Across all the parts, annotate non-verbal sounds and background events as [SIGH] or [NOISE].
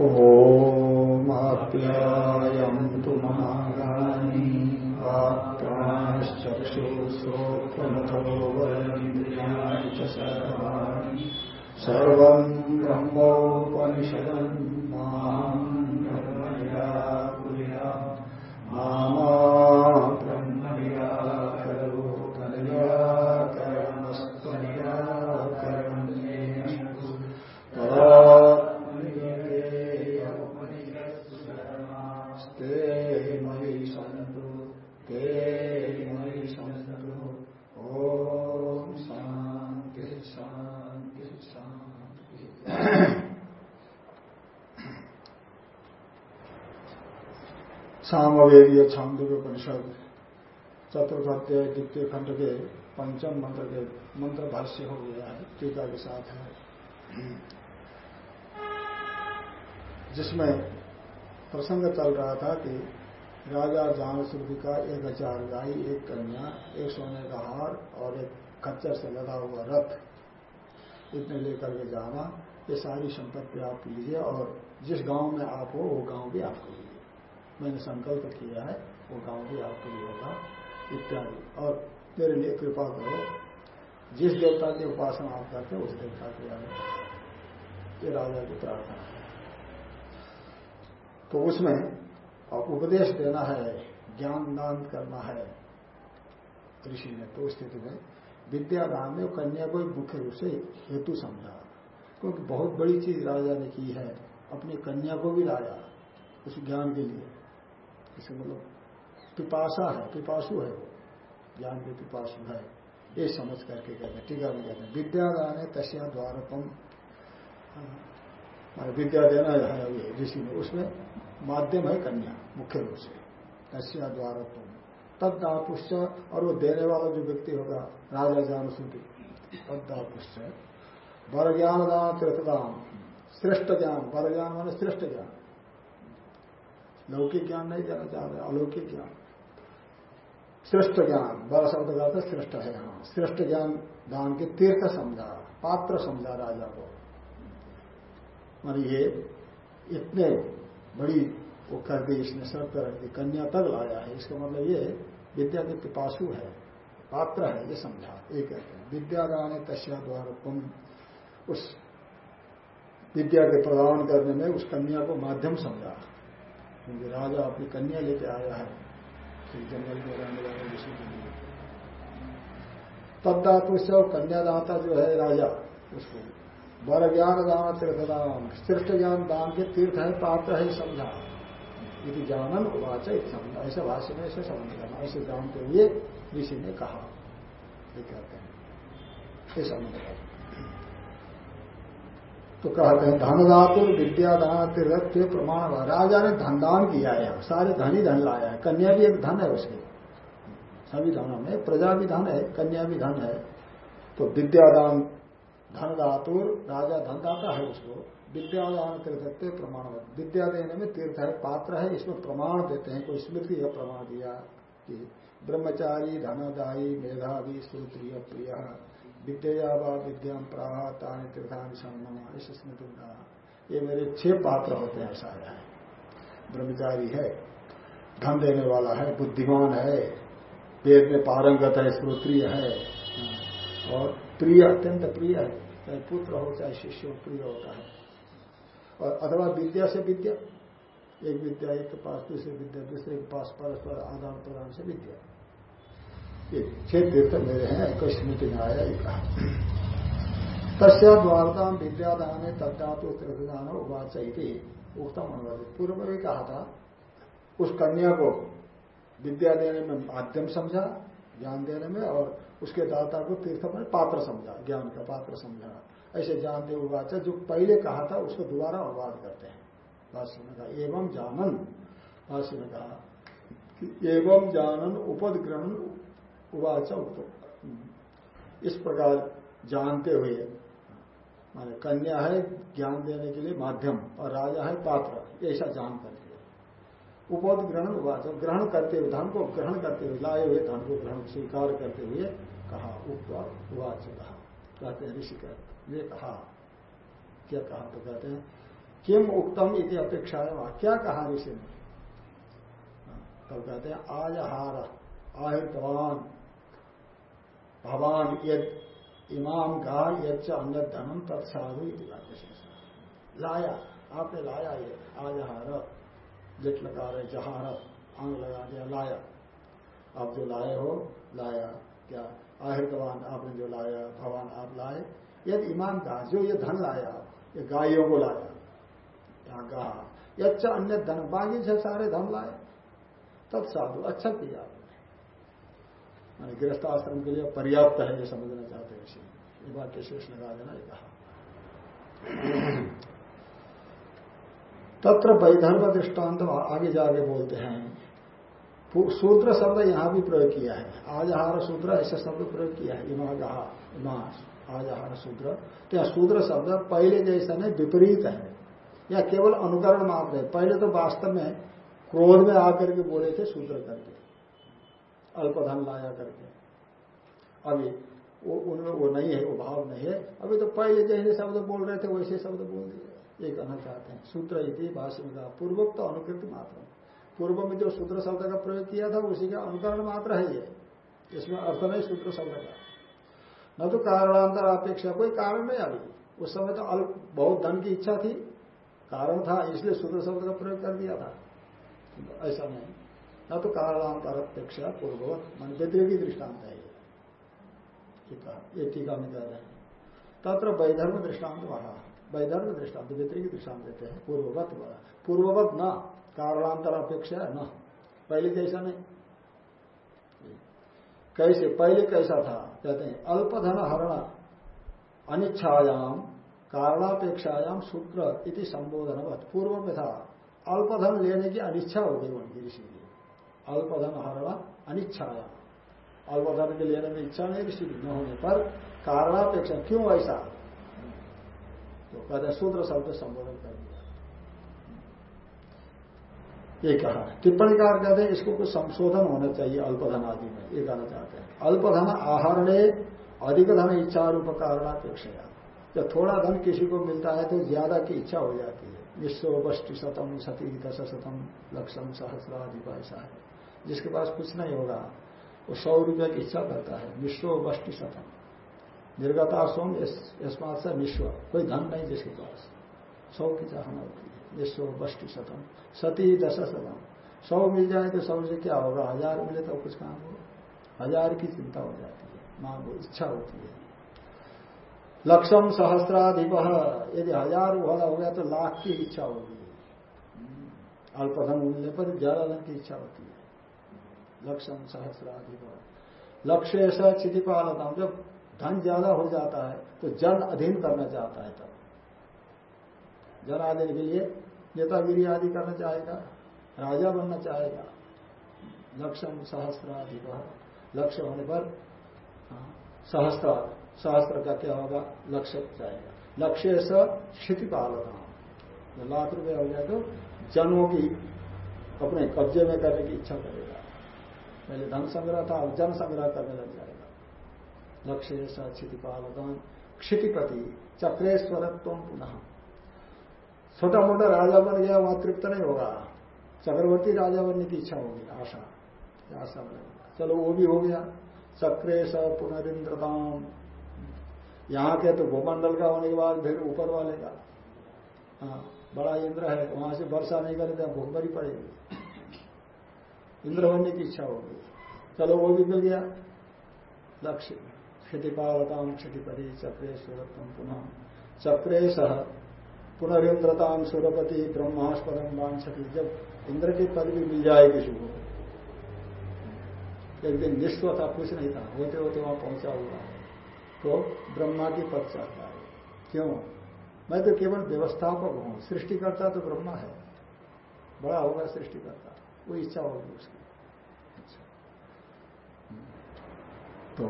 ओमाप्यायन्तु महागानि सामवेदीय छांदोग्य परिषद चतुर्थ द्वितीय खंड के पंचम मंत्र के मंत्र भाष्य हो गया है टीका के साथ है। जिसमें प्रसंग चल रहा था कि राजा जान श्रुति का एक हज़ार गाय एक कन्या, एक सोने का हार और एक खच्चर से लगा हुआ रथ, इतने लेकर के जाना, ये सारी संपत्ति आप लीजिए और जिस गाँव में आप हो, वो गाँव भी आपको लीजिए। मैंने संकल्प किया है, वो गाँव भी आपके लिए होगा इत्यादि। और मेरे लिए कृपा करो, जिस देवता की उपासना आप करते उस देवता के आगे ये राजा की प्रार्थना है। तो उसमें उपदेश देना है, ज्ञान दान करना है, ऋषि ने तो स्थिति में विद्यादान में कन्या को मुख्य रूप से हेतु समझा। क्योंकि बहुत बड़ी चीज़ राजा ने की है, अपनी कन्या को भी लाया, उस ज्ञान के लिए। इसे मतलब पिपासा है, पिपासु है। वो ज्ञान के पिपासु है। ये समझ करके कहते हैं, टीका में कहते हैं, विद्यादान है तस्या द्वारपम। विद्या देना है ऋषि में उसमें माध्यम है कन्या, मुख्य रूप से। तस्या द्वारा तुम तद दापुष्ट और वो देने वाला जो व्यक्ति होगा, राजा जान सुधी तद दापुष्ट वर ज्ञान दान तीर्थदान श्रेष्ठ ज्ञान वर ज्ञान माने श्रेष्ठ ज्ञान। लौकिक ज्ञान नहीं देना चाह रहे, अलौकिक ज्ञान। श्रेष्ठ ज्ञान, बड़ा शब्द का तो श्रेष्ठ है हाँ। श्रेष्ठ ज्ञान दान के तीर्थ समझा, पात्र समझा राजा को। मान ये इतने बड़ी वो कर दी, इसने सब रख दी, कन्या तक लाया है। इसका मतलब ये विद्या के पिपासु है, पात्र है, ये समझा, ये कहते हैं। विद्यादान तस्या द्वारा तुम उस विद्या के प्रदान करने में उस कन्या को माध्यम समझा। क्योंकि राजा अपनी कन्या लेके आया है जंगल में रहने वाले ऋषि के लिए। तब धातु से कन्यादाता जो है राजा, उसको वर ज्ञान दान तीर्थदान श्रेष्ठ ज्ञान दान के तीर्थ है, पात्र है समझा। यदि जानन उवाच समझा। ऐसे भाष्य में ऐसे समझ ऐसे जानते हुए ऋषि ने कहा। ये कहते हैं। ये समझ तो कहते हैं धन धातु विद्यादान तीर्थ प्रमाण राजा ने धन दान किया है सारे धन ही धन लाया है। कन्या भी एक धन है उसके। सभी धनों में प्रजा भी धन है, कन्या भी धन है। तो विद्यादान धन धातु राजा धन दाता है उसको। विद्यादान तीर्थ प्रमाण विद्या देने में तीर्थ है, पात्र है, इसमें प्रमाण देते हैं। कोई स्मृति का प्रमाण दिया कि ब्रह्मचारी, धनदायी, मेधावी सुप्रिय प्रिय। विद्या व विद्या प्राह तानी तीर्थानी सम्मा इस स्मृति ये मेरे छह पात्र होते हैं, ऐसा है। ब्रह्मचारी है, धन देने वाला है, बुद्धिमान है, वेद में पारंगत है श्रोत्रिय है। और प्रिय, अत्यंत प्रिय है, चाहे पुत्र हो, चाहे शिष्य हो, प्रिय होता है। और अथवा विद्या से विद्या, एक विद्या एक के पास, दूसरे विद्या, दूसरे के पास, परस्पर आदान प्रदान से विद्या। छह तीर्थ मेरे हैं, एक स्मृति में आया एक कहा तस्या द्वारता विद्यादान तद्धातु तीर्थदान उवाच उत्तम अनुवादित पूर्व में कहा था, उस कन्या को विद्या देने में माध्यम समझा, ज्ञान देने में, और उसके दाता को तीर्थ में पात्र समझा, ज्ञान का पात्र समझा ऐसे जानते उवाच जो पहले कहा था, उसको दोबारा अनुवाद करते हैं। भाष्य में कहा, एवं जानन। भाष्य में कहा एवं जानन उपदग्रहण उवाच उत्तर इस प्रकार जानते हुए, माने कन्या है, ज्ञान देने के लिए माध्यम, और राजा है, पात्र, ऐसा जान करके उपोद ग्रहण जब ग्रहण करते हुए, धन को ग्रहण करते हुए, लाए हुए धन को ग्रहण स्वीकार करते हुए कहा उवाच कहा। कहते हैं, ऋषि ये कहा। क्या कहा तो कहते हैं, किम उक्तम इति अपेक्षा क्या कहा ऋषि ने? तब कहते हैं आज हार आहितवान भवान यद इमाम का यज्ञ अन्य धनम तत्साधु लाया, आपने लाया ये आज हार जेट लगा रहे जहार। अंग लगा दिया, लाया। आप जो लाए हो, लाया। क्या? आहितवान आपने जो लाया भगवान आप लाए। यदि ईमान का जो ये धन लाया, ये गायों को लाया, यहाँ कहा, यच्चा अन्य धन बाकी से सारे धन लाए। तत्साधु अच्छा किया। आपने गृहस्थ आश्रम के लिए पर्याप्त है, ये समझना चाहते हैं इसी। ये बात शेष लगा देना कहा। तत्र वैधर्म दृष्टांत आगे जाके बोलते हैं। सूत्र शब्द यहाँ भी प्रयोग किया है। आजहार सूत्र ऐसा शब्द प्रयोग किया है। इमा कहा इमा आजहार सूत्र तो यह सूत्र शब्द पहले जैसा नहीं, विपरीत है। या केवल अनुकरण मात्र है। पहले तो वास्तव में क्रोध में आकर के बोले थे सूत्र करके। अल्पधन लाया करके। अभी वो उनमें वो नहीं है, वो भाव नहीं है। अभी तो पहले जैसे शब्द बोल रहे थे, वैसे शब्द बोल दिए। ये कहना चाहते हैं। सूत्र इति कहा, पूर्वोक्त तो अनुकृत मात्र। पूर्व में जो सूत्र शब्द का प्रयोग किया था, उसी का अनुकरण मात्र है ये। इसमें अर्थ नहीं, सूत्र शब्द का। न तो कारणांतर अपेक्षा, कोई कारण नहीं अभी। उस समय तो अल्प, बहुत धन की इच्छा थी। कारण था, इसलिए सूत्र शब्द का प्रयोग कर दिया था। ऐसा नहीं। न तो कारणांतर अपेक्षा पूर्ववत, मन व्यतिरिकी दृष्टांत है ये। टीका में कह रहे हैं। तत्र वैधर्म दृष्टांत वहाँ। वैधर्म दृष्टांत व्यतिरिक दृष्टांत देते हैं, पूर्ववत वाला पूर्ववत न कारणांतर अपेक्षा न। पहले जैसा नहीं? कैसे? पहले कैसा था? कहते हैं अल्पधन हरण अनिच्छायाम कारणापेक्षायाम शुक्र इति संबोधन पूर्व में था, अल्पधन लेने की अनिच्छा हो गई उनकी ऋषि अल्पधन हरण अनिच्छायाम अल्पधन के लेने में इच्छा नहीं ऋषि न होने पर कारणापेक्षा क्यों ऐसा? तो कहते शूद्र शब्द संबोधन कर दिया। ये कहा, टिप्पणी कार कहते हैं, इसको कुछ संशोधन होना चाहिए अल्पधन आदि में। ये कहना चाहते हैं, अल्पधन आहार ने अधिक धन इच्छा रूप कारणापेक्षा जब थोड़ा धन किसी को मिलता है तो ज़्यादा की इच्छा हो जाती है। विश्व वष्टि शतम सती दश शतम लक्षम सहस्राधिक ऐसा है। जिसके पास कुछ नहीं होगा वो सौ रुपये की इच्छा करता है। विश्व वष्टि शतम निर्गता सोम यशमात से विश्व। कोई धन नहीं जिसके पास। सौ की चाहना होती है। विश्व वष्टि शतम सती दश शतम सौ मिल जाए तो सौ से क्या होगा। हज़ार मिले तो कुछ काम हो हज़ार की चिंता हो जाती है। मांग इच्छा होती है। लक्षम सहस्राधिप। यदि हज़ार वाला हो गया तो लाख की इच्छा होगी। अल्पधन मिलने पर ज़्यादा धन की इच्छा होती है। लक्षम सहस्राधिप लक्ष्य ऐसा चिति पालता जब धन ज़्यादा हो जाता है तो जन अधीन करना चाहता है तब। जन आदि के लिए नेतागिरी आदि करना चाहेगा राजा बनना चाहेगा। लक्ष्य सहस्त्राधिक लक्ष्य होने पर हाँ, सहस्त्र सहस्त्र का क्या होगा? लक्ष्य चाहेगा लक्ष्य से स्थिति पालना लाख रुपए हो जाए तो जनों की अपने कब्जे में करने की इच्छा करेगा। पहले धन संग्रह था, अब जन संग्रह करने लग जाएगा। लक्ष्य क्षितिपालकम क्षितिपति, चक्रेश्वरत्व पुनः। छोटा मोटा राजा बन गया, वहाँ तृप्त नहीं होगा। चक्रवर्ती राजा बनने की इच्छा होगी, आशा। आशा बनेगा चलो, वो भी हो गया। चक्रेश पुनरिंद्रताम यहाँ के तो भूमंडल का होने के बाद फिर ऊपर वाले का। हाँ बड़ा इंद्र है, वहाँ से वर्षा नहीं करे तो भूखमरी पड़ेगी। इंद्र बनने की इच्छा होगी चलो वो भी मिल गया। लक्ष्य। क्षति क्षतिपालताम क्षतिपति चक्रे सुरत्म पुनः। चक्रे सह पुनरिंद्रताम सुरपति ब्रह्मास्पदम वांछति जब इंद्र की पदवी मिल जाए किसी को एक दिन निष्ठ था कुछ नहीं था। होते होते वहाँ पहुँचा हुआ। है तो ब्रह्मा की पद चाहता है। क्यों? मैं तो केवल व्यवस्थापक हूँ। सृष्टिकर्ता तो ब्रह्मा है। बड़ा होगा सृष्टिकर्ता। वो इच्छा होगी उसकी। तो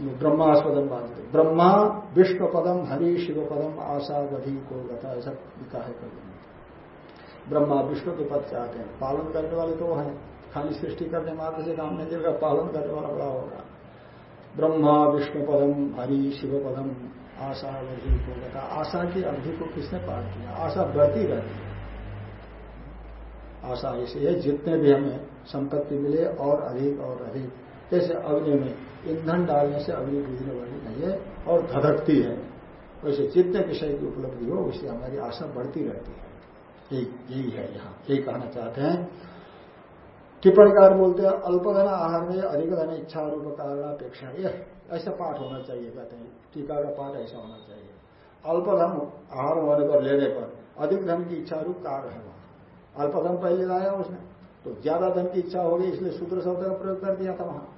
ब्रह्मास्पदम बाधित ब्रह्मा विष्णु पदम, हरि शिव पदम आशा गधि को गता, ऐसा लिखा है कभी ब्रह्मा विष्णु के पद चाहते हैं। पालन करने वाले तो हैं। खाली सृष्टि करने मात्र से काम नहीं देगा पालन करने वाला बड़ा होगा। ब्रह्मा विष्णु पदम, हरि शिव पदम, आशा अवधि को गता। आशा की अवधि को किसने पार किया? आशा बढ़ती रहती है। आशा ऐसी है। जितने भी हमें संपत्ति मिले, और अधिक और अधिक। जैसे अग्नि में ईंधन डालने से अग्नि बुझने वाली नहीं है, और धधकती है। वैसे जितने विषय की उपलब्धि हो उससे हमारी आशा बढ़ती रहती है। यही यही है यहाँ। यही कहना चाहते हैं। टिप्पणीकार बोलते हैं, अल्पधन आहार में अधिक धन इच्छा रूप कारणापेक्षा। यह, ऐसा पाठ होना चाहिए, कहते हैं। टीका का पाठ ऐसा होना चाहिए। अल्पधन आहार होने पर लेने पर अधिक धन की इच्छा रूप कार्य है अल्पधन पहले लाया उसने। तो ज़्यादा धन की इच्छा होगी इसलिए सूत्र शब्द का प्रयोग कर दिया था वहाँ।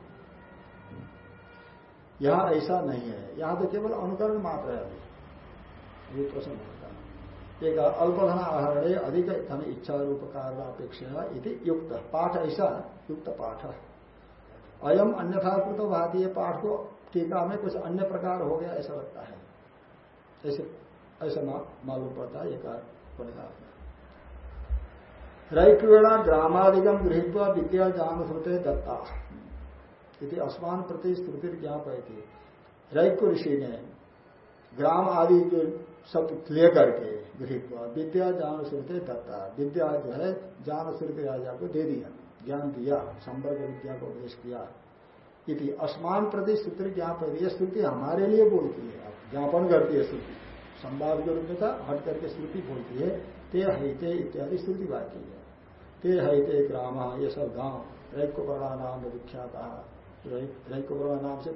यहाँ ऐसा नहीं है। यहाँ तो केवल अनुकरण मात्र है ये प्रश्न होता है। एक अल्पधन आहरणे अधिक धन इच्छा रूप कारणापेक्षा युक्त। पाठ ऐसा युक्त पाठ है। अयम अन्यथा कृत भारतीय पाठ को टीका में कुछ अन्य प्रकार हो गया, ऐसा लगता है। ऐसे ऐसा मालूम पड़ता है एक पड़ेगा रैक्वेणा ग्रामादिगम गृहित विद्या जान श्रुते दत्ता। इति असमान प्रति स्तुति ज्ञापय थी रैक्य ऋषि ने ग्राम आदि जो सब लेकर के गृहित विद्या जान श्रुते दत्ता। विद्या जो है जान श्रुति राजा को दे दिया, ज्ञान दिया, संवर्ग विद्या को उपदेश किया। इति असमान प्रति स्तुति ज्ञापय ये स्तुति हमारे लिए बोलती है। ज्ञापन करती है स्तुति संवाद के रूप में था, हट करके स्तुति बोलती है। ते हईते इत्यादि स्तुति वाक्य है। ते है ते ग्राम ये सब गाँव। रैकोपरा नाम विख्यात रैकोपरा नाम से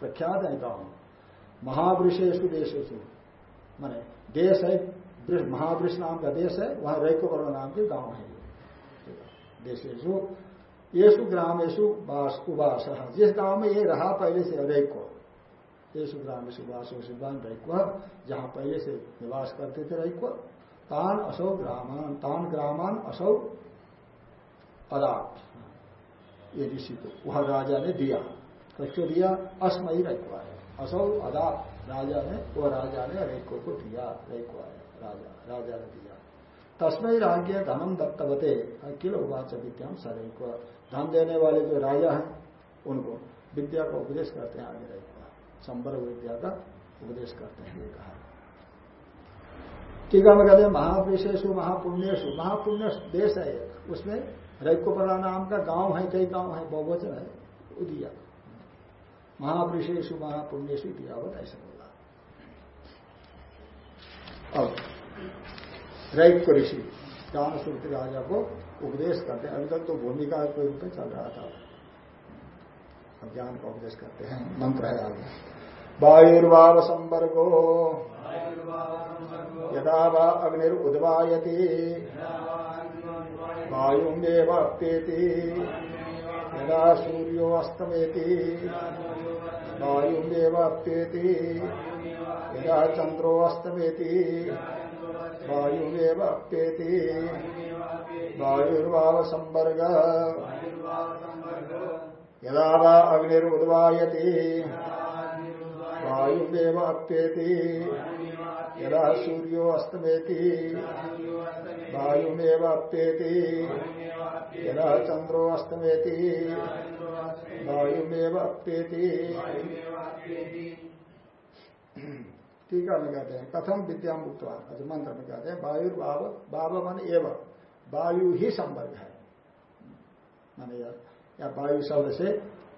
प्रख्यात है गाँव। महावृषेशु देशेशु माने देश है महावृष नाम का देश है, वहाँ रैकोपरा नाम के गाँव है देशेशु येसु ग्रामेशु उबास जिस गाँव में ये रहा पहले से रैको येसु ग्रामेशु वासो, सिद्धांत रैक्व, जहाँ पहले से निवास करते थे रैक्व, तान असौ ग्रामान, तान ग्रामान असौ अदाप ये ऋषि को, वह राजा ने दिया। किसको दिया अस्मयी रखवा है। असौ अदाप राजा ने, वह राजा ने रेको को दिया रेको है। राजा राजा ने दिया। तस्मय राज्य धनम दत्तवते। अखिल उवाच विद्याम सरेक धन देने वाले जो राजा हैं, उनको विद्या का उपदेश करते हैं, आगे रेको संवर्ग विद्या का उपदेश करते हैं, ये कहा। टीका में कहते हैं महापुरुषेशु महापुण्यशु महापुण्य देश है उसमें रैकोपरा नाम का गाँव है कई गाँव है बहुवचन है वो दिया। महापुरुषेशु महापुण्यशु दियावत ऐसा बोला। अब रैक ऋषि ज्ञान श्रुति राजा को उपदेश करते हैं। अभी तक तो भूमिका के रूप में चल रहा था। अब ज्ञान का उपदेश करते हैं मंत्र है आगे। वायुर्वाव संवर्गो यदा वा अग्निर्उद्वायती। वायुमेव अप्येति यदा सूर्यो अस्तमेति वायुमेव अप्येति यदा चंद्रो अस्तमेति वायुमेव अप्येति वायुर्वाव संवर्ग यदा वा अग्निर्उद्वायति वायुमेव अप्येति यदा सूर्यो अस्तमेति वायुमेव अप्येति यदा चंद्रो अस्तमेति वायुमेव अप्येति टीका में कहते हैं। कथम विद्या मुक्त अच्छा मंत्र में कहते हैं। वायु बाब मन एवं। वायु ही संवर्ग है। माने या वायु शब्द से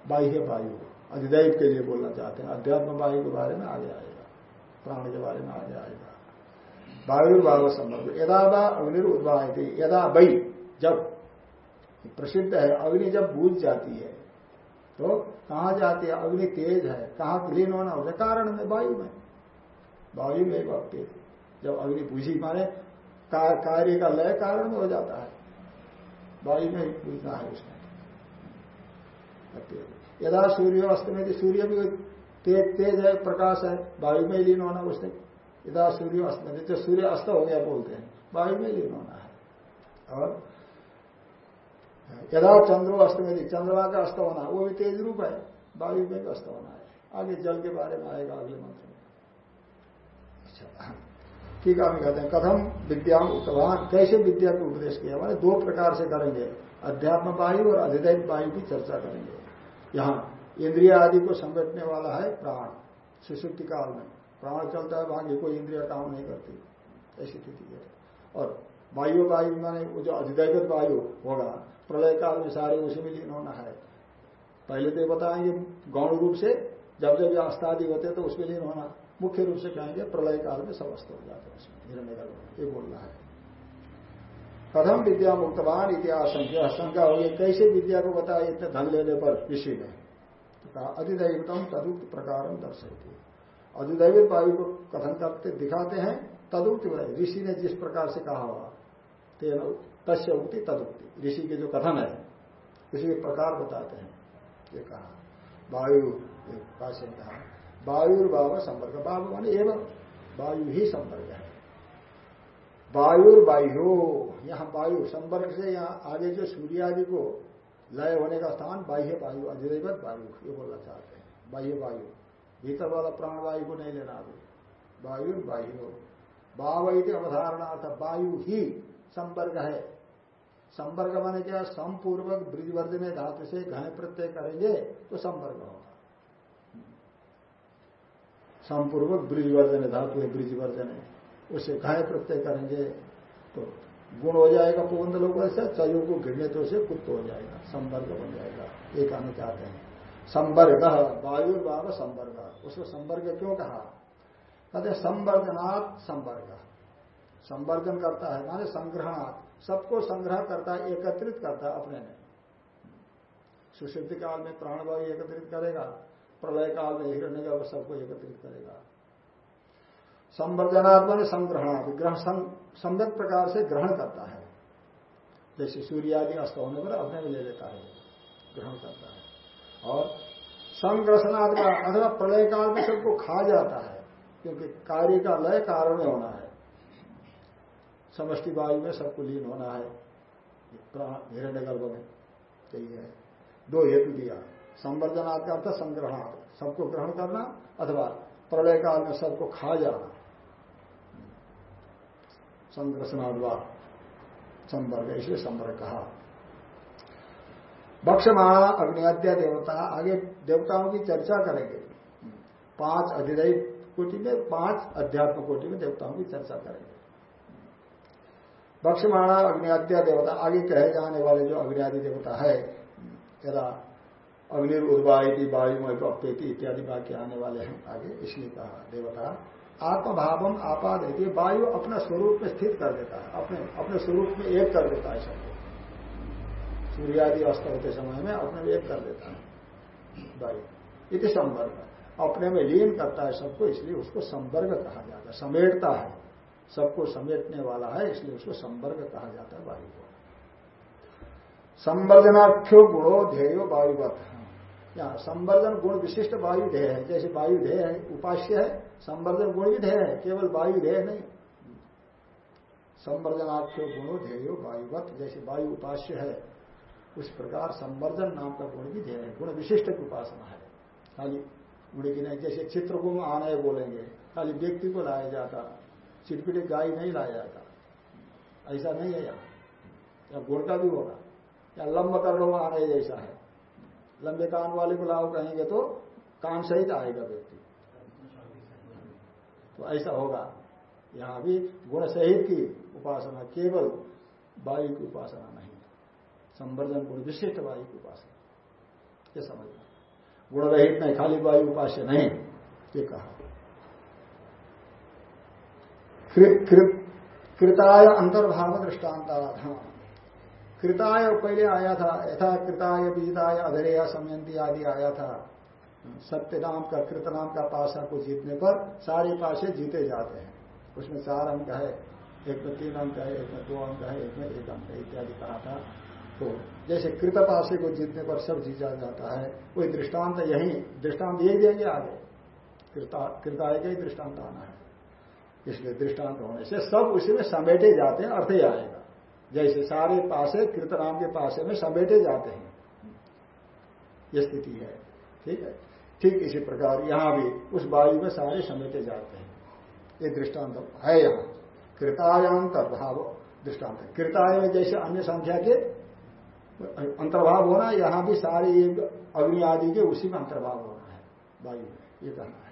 बाह्य वायु। अधिदैव के लिए बोलना चाहते हैं। अध्यात्म वायु के बारे में आगे आएगा। प्राण के बारे में आगे आएगा वायुर्भाव संबंध। यदा वा अग्नि उद्वाहती यदा वही जब प्रसिद्ध है, अग्नि जब बूझ जाती है तो कहा जाती है? अग्नि तेज है, कहा क्लीन होना होता कारण में, वायु में। वायु में वक्ति जब अग्नि बूझी माने कार्य का लय कारण में हो जाता है। वायु में बुझना है उसमें। यदा सूर्य अस्त में सूर्य भी तेज तेज है, प्रकाश है वायु में लीन होना उसने यदा सूर्य अस्त जो सूर्य अस्त हो गया बोलते हैं वायु में लीन होना है। और यदा चंद्रो अस्त में चंद्रमा का अस्त होना, वो भी तेज रूप है, वायु में भी अस्त होना है। आगे जल के बारे में आएगा अगले मंत्र में। अच्छा ठीक है हम कहते हैं, कथम विद्या उत्तवान कैसे विद्या को उपदेश किया? मैंने दो प्रकार से करेंगे, अध्यात्म वायु और अधिदैव वायु की चर्चा करेंगे। यहाँ इंद्रिया आदि को संगठने वाला है प्राण, सुसुप्ति काल में। प्राण चलता है, वहाँ कोई इंद्रिया काम नहीं करती। ऐसी स्थिति है। और वायु वायु माने, वो जो अधिदैवत वायु होगा, प्रलय काल में सारे उसी में लीन होना है। पहले तो बताएँगे, गौण रूप से जब जब आस्तादि होते हैं तो उसमें लीन होना। मुख्य रूप से कहेंगे, प्रलय काल में समस्त हो जाते हैं उसमें हिरण्य ये बोलना है। कथम विद्या मुक्तवान इतिहास संख्या। शंका हो गई। कैसे विद्या को बताया इतने धन लेने पर ऋषि तो कहा अधिदैवतम तदुक्त प्रकार दर्शेती अधिदैवित वायु को कथन करते, दिखाते हैं, तदुक्त ऋषि ने जिस प्रकार से कहा हुआ तस्य उक्ति तदुक्ति। ऋषि के जो कथन है, उसी के प्रकार बताते हैं, ये कहा। वायु भाष्य कहा, वायुर्भाव संपर्क बाबु मान एवं वायु ही संपर्क है। वायुर्वायु, यहाँ वायु संपर्क से यहाँ आगे जो सूर्य आदि को लय होने का स्थान बाह्य वायु, अधिदेवत वायु, ये बोलना चाहते हैं। बाह्य वायु। भीतर वाला प्राण वायु को नहीं लेना अभी। वायु वायु भाव अवधारणार्थ वायु ही संपर्क है। संपर्क माने क्या? संपूर्वक समपूर्वक ब्रिजवर्धन धातु से घन प्रत्यय करेंगे तो संपर्क होगा। समपूर्वक ब्रिजवर्धन धातु है ब्रिजवर्धन उसे घाय प्रत्यय करेंगे तो गुण हो जाएगा पुवंत लोग ऐसा चयो को घिरने तो उसे कुत्त हो जाएगा, संवर्ग बन जाएगा। ये कहना चाहते हैं। संवर्ग, वायु बाब संवर्ग। उसको संवर्ग क्यों कहा? कहते संवर्धनात् संवर्ग। संवर्धन करता है, माने संग्रहणात् सबको संग्रह करता है, एकत्रित करता है अपने में। सुशुद्धि काल में प्राणवायु एकत्रित करेगा, प्रलय काल में हिरण्य सबको एकत्रित करेगा। संवर्धनात्मा ने संग्रहण विग्रह सम्यक प्रकार से ग्रहण करता है। जैसे सूर्य आदि अस्त होने पर अपने में ले लेता है, ग्रहण करता है। और संग्रसनात्मा अथवा प्रलय काल में सबको खा जाता है, क्योंकि कार्य का लय कारण में होना है। समष्टि वायु में सबको लीन होना है हिरण्य गर्भ में, यही है। दो हेतु दिया। संवर्धनात् का अर्थ संग्रहणार्थ सबको ग्रहण करना अथवा प्रलय काल में सबको खा जाना। संग्रसनाद्वा संवर्ग, इसलिए संवर्ग। कहा बक्षमाणा अग्निद्या देवता, आगे देवताओं की चर्चा करेंगे। पाँच अधिदय कोटि में, पाँच अध्यात्म कोटि में देवताओं की चर्चा करेंगे। बक्षमाणा अग्निद्या देवता, आगे कहे जाने वाले जो अग्नि देवता है, यदा अग्निर उर्वायती वायुमय अपेति इत्यादि वाक्य आने वाले हैं, आगे इसलिए कहा, देवता। आत्मभावम है। वायु अपना स्वरूप में स्थित कर देता है, अपने अपने स्वरूप में एक कर देता है सबको सूर्यादि अस्त होते समय में अपने में एक कर देता है वायु। इति संवर्ग। अपने में लीन करता है सबको, इसलिए उसको संवर्ग कहा जाता है। समेटता है। सबको समेटने वाला है, इसलिए उसको संवर्ग कहा जाता है वायु को। संवर्धनाख्यो गुणो ध्येयो वायुवत। यहाँ संवर्धन गुण विशिष्ट वायु ध्येय है। जैसे वायु ध्येय है, उपास्य है संवर्धन गुण भी ध्येय है, केवल वायु ध्येय नहीं। संवर्धनाख्यो गुणो ध्येयो वायुवत, जैसे वायु उपास्य है, उस प्रकार संवर्धन नाम का गुण भी ध्येय है। गुण विशिष्ट की उपासना है। खाली गुण की नहीं, जैसे चित्र को आनय बोलेंगे, खाली व्यक्ति को लाया जाता, चिटपिटी गाय नहीं लाया जाता। ऐसा नहीं है यहाँ। या गुण का भी होगा। या लंब करो आनय जैसा है। लंबे कान वाले को लाओ कहेंगे तो कान सहित आएगा व्यक्ति। तो ऐसा होगा। यहाँ भी गुण सहित की उपासना केवल वायु की उपासना नहीं, संवर्धन गुण विशिष्ट वायु की उपासना। ये समझना गुण रहित नहीं, खाली वायु उपास्य नहीं, ये कहा। कृताय अंतर्भाव दृष्टान्ता कृताय पहले आया था, यथा कृताय बीताय अधरेय समयंती आदि आया था। सत्य नाम का कृत नाम का पाशा को जीतने पर सारे पाशे जीते जाते हैं। उसमें चार अंक है, एक में तीन अंक है, एक में दो अंक है, एक में एक अंक है, इत्यादि कहा था तो जैसे कृत पाशे को जीतने पर सब जीता जाता है कोई दृष्टांत यही दृष्टांत यही देंगे आगे। कृताय का ही दृष्टांत आना है। इसलिए दृष्टांत होने से सब उसी में समेटे जाते हैं, अर्थ ही आएगा। जैसे सारे पासे कृतनाम के पासे में समेटे जाते हैं। यह स्थिति है, ठीक है? ठीक इसी प्रकार यहाँ भी उस वायु में सारे समेटे जाते हैं। ये दृष्टांत है यहाँ। कृतायांतर भाव दृष्टांत कृताय में जैसे अन्य संख्या के अंतर्भाव होना, यहाँ भी सारे एक अग्नि आदि के उसी में अंतर्भाव होना है। वायु में, ये कहना है।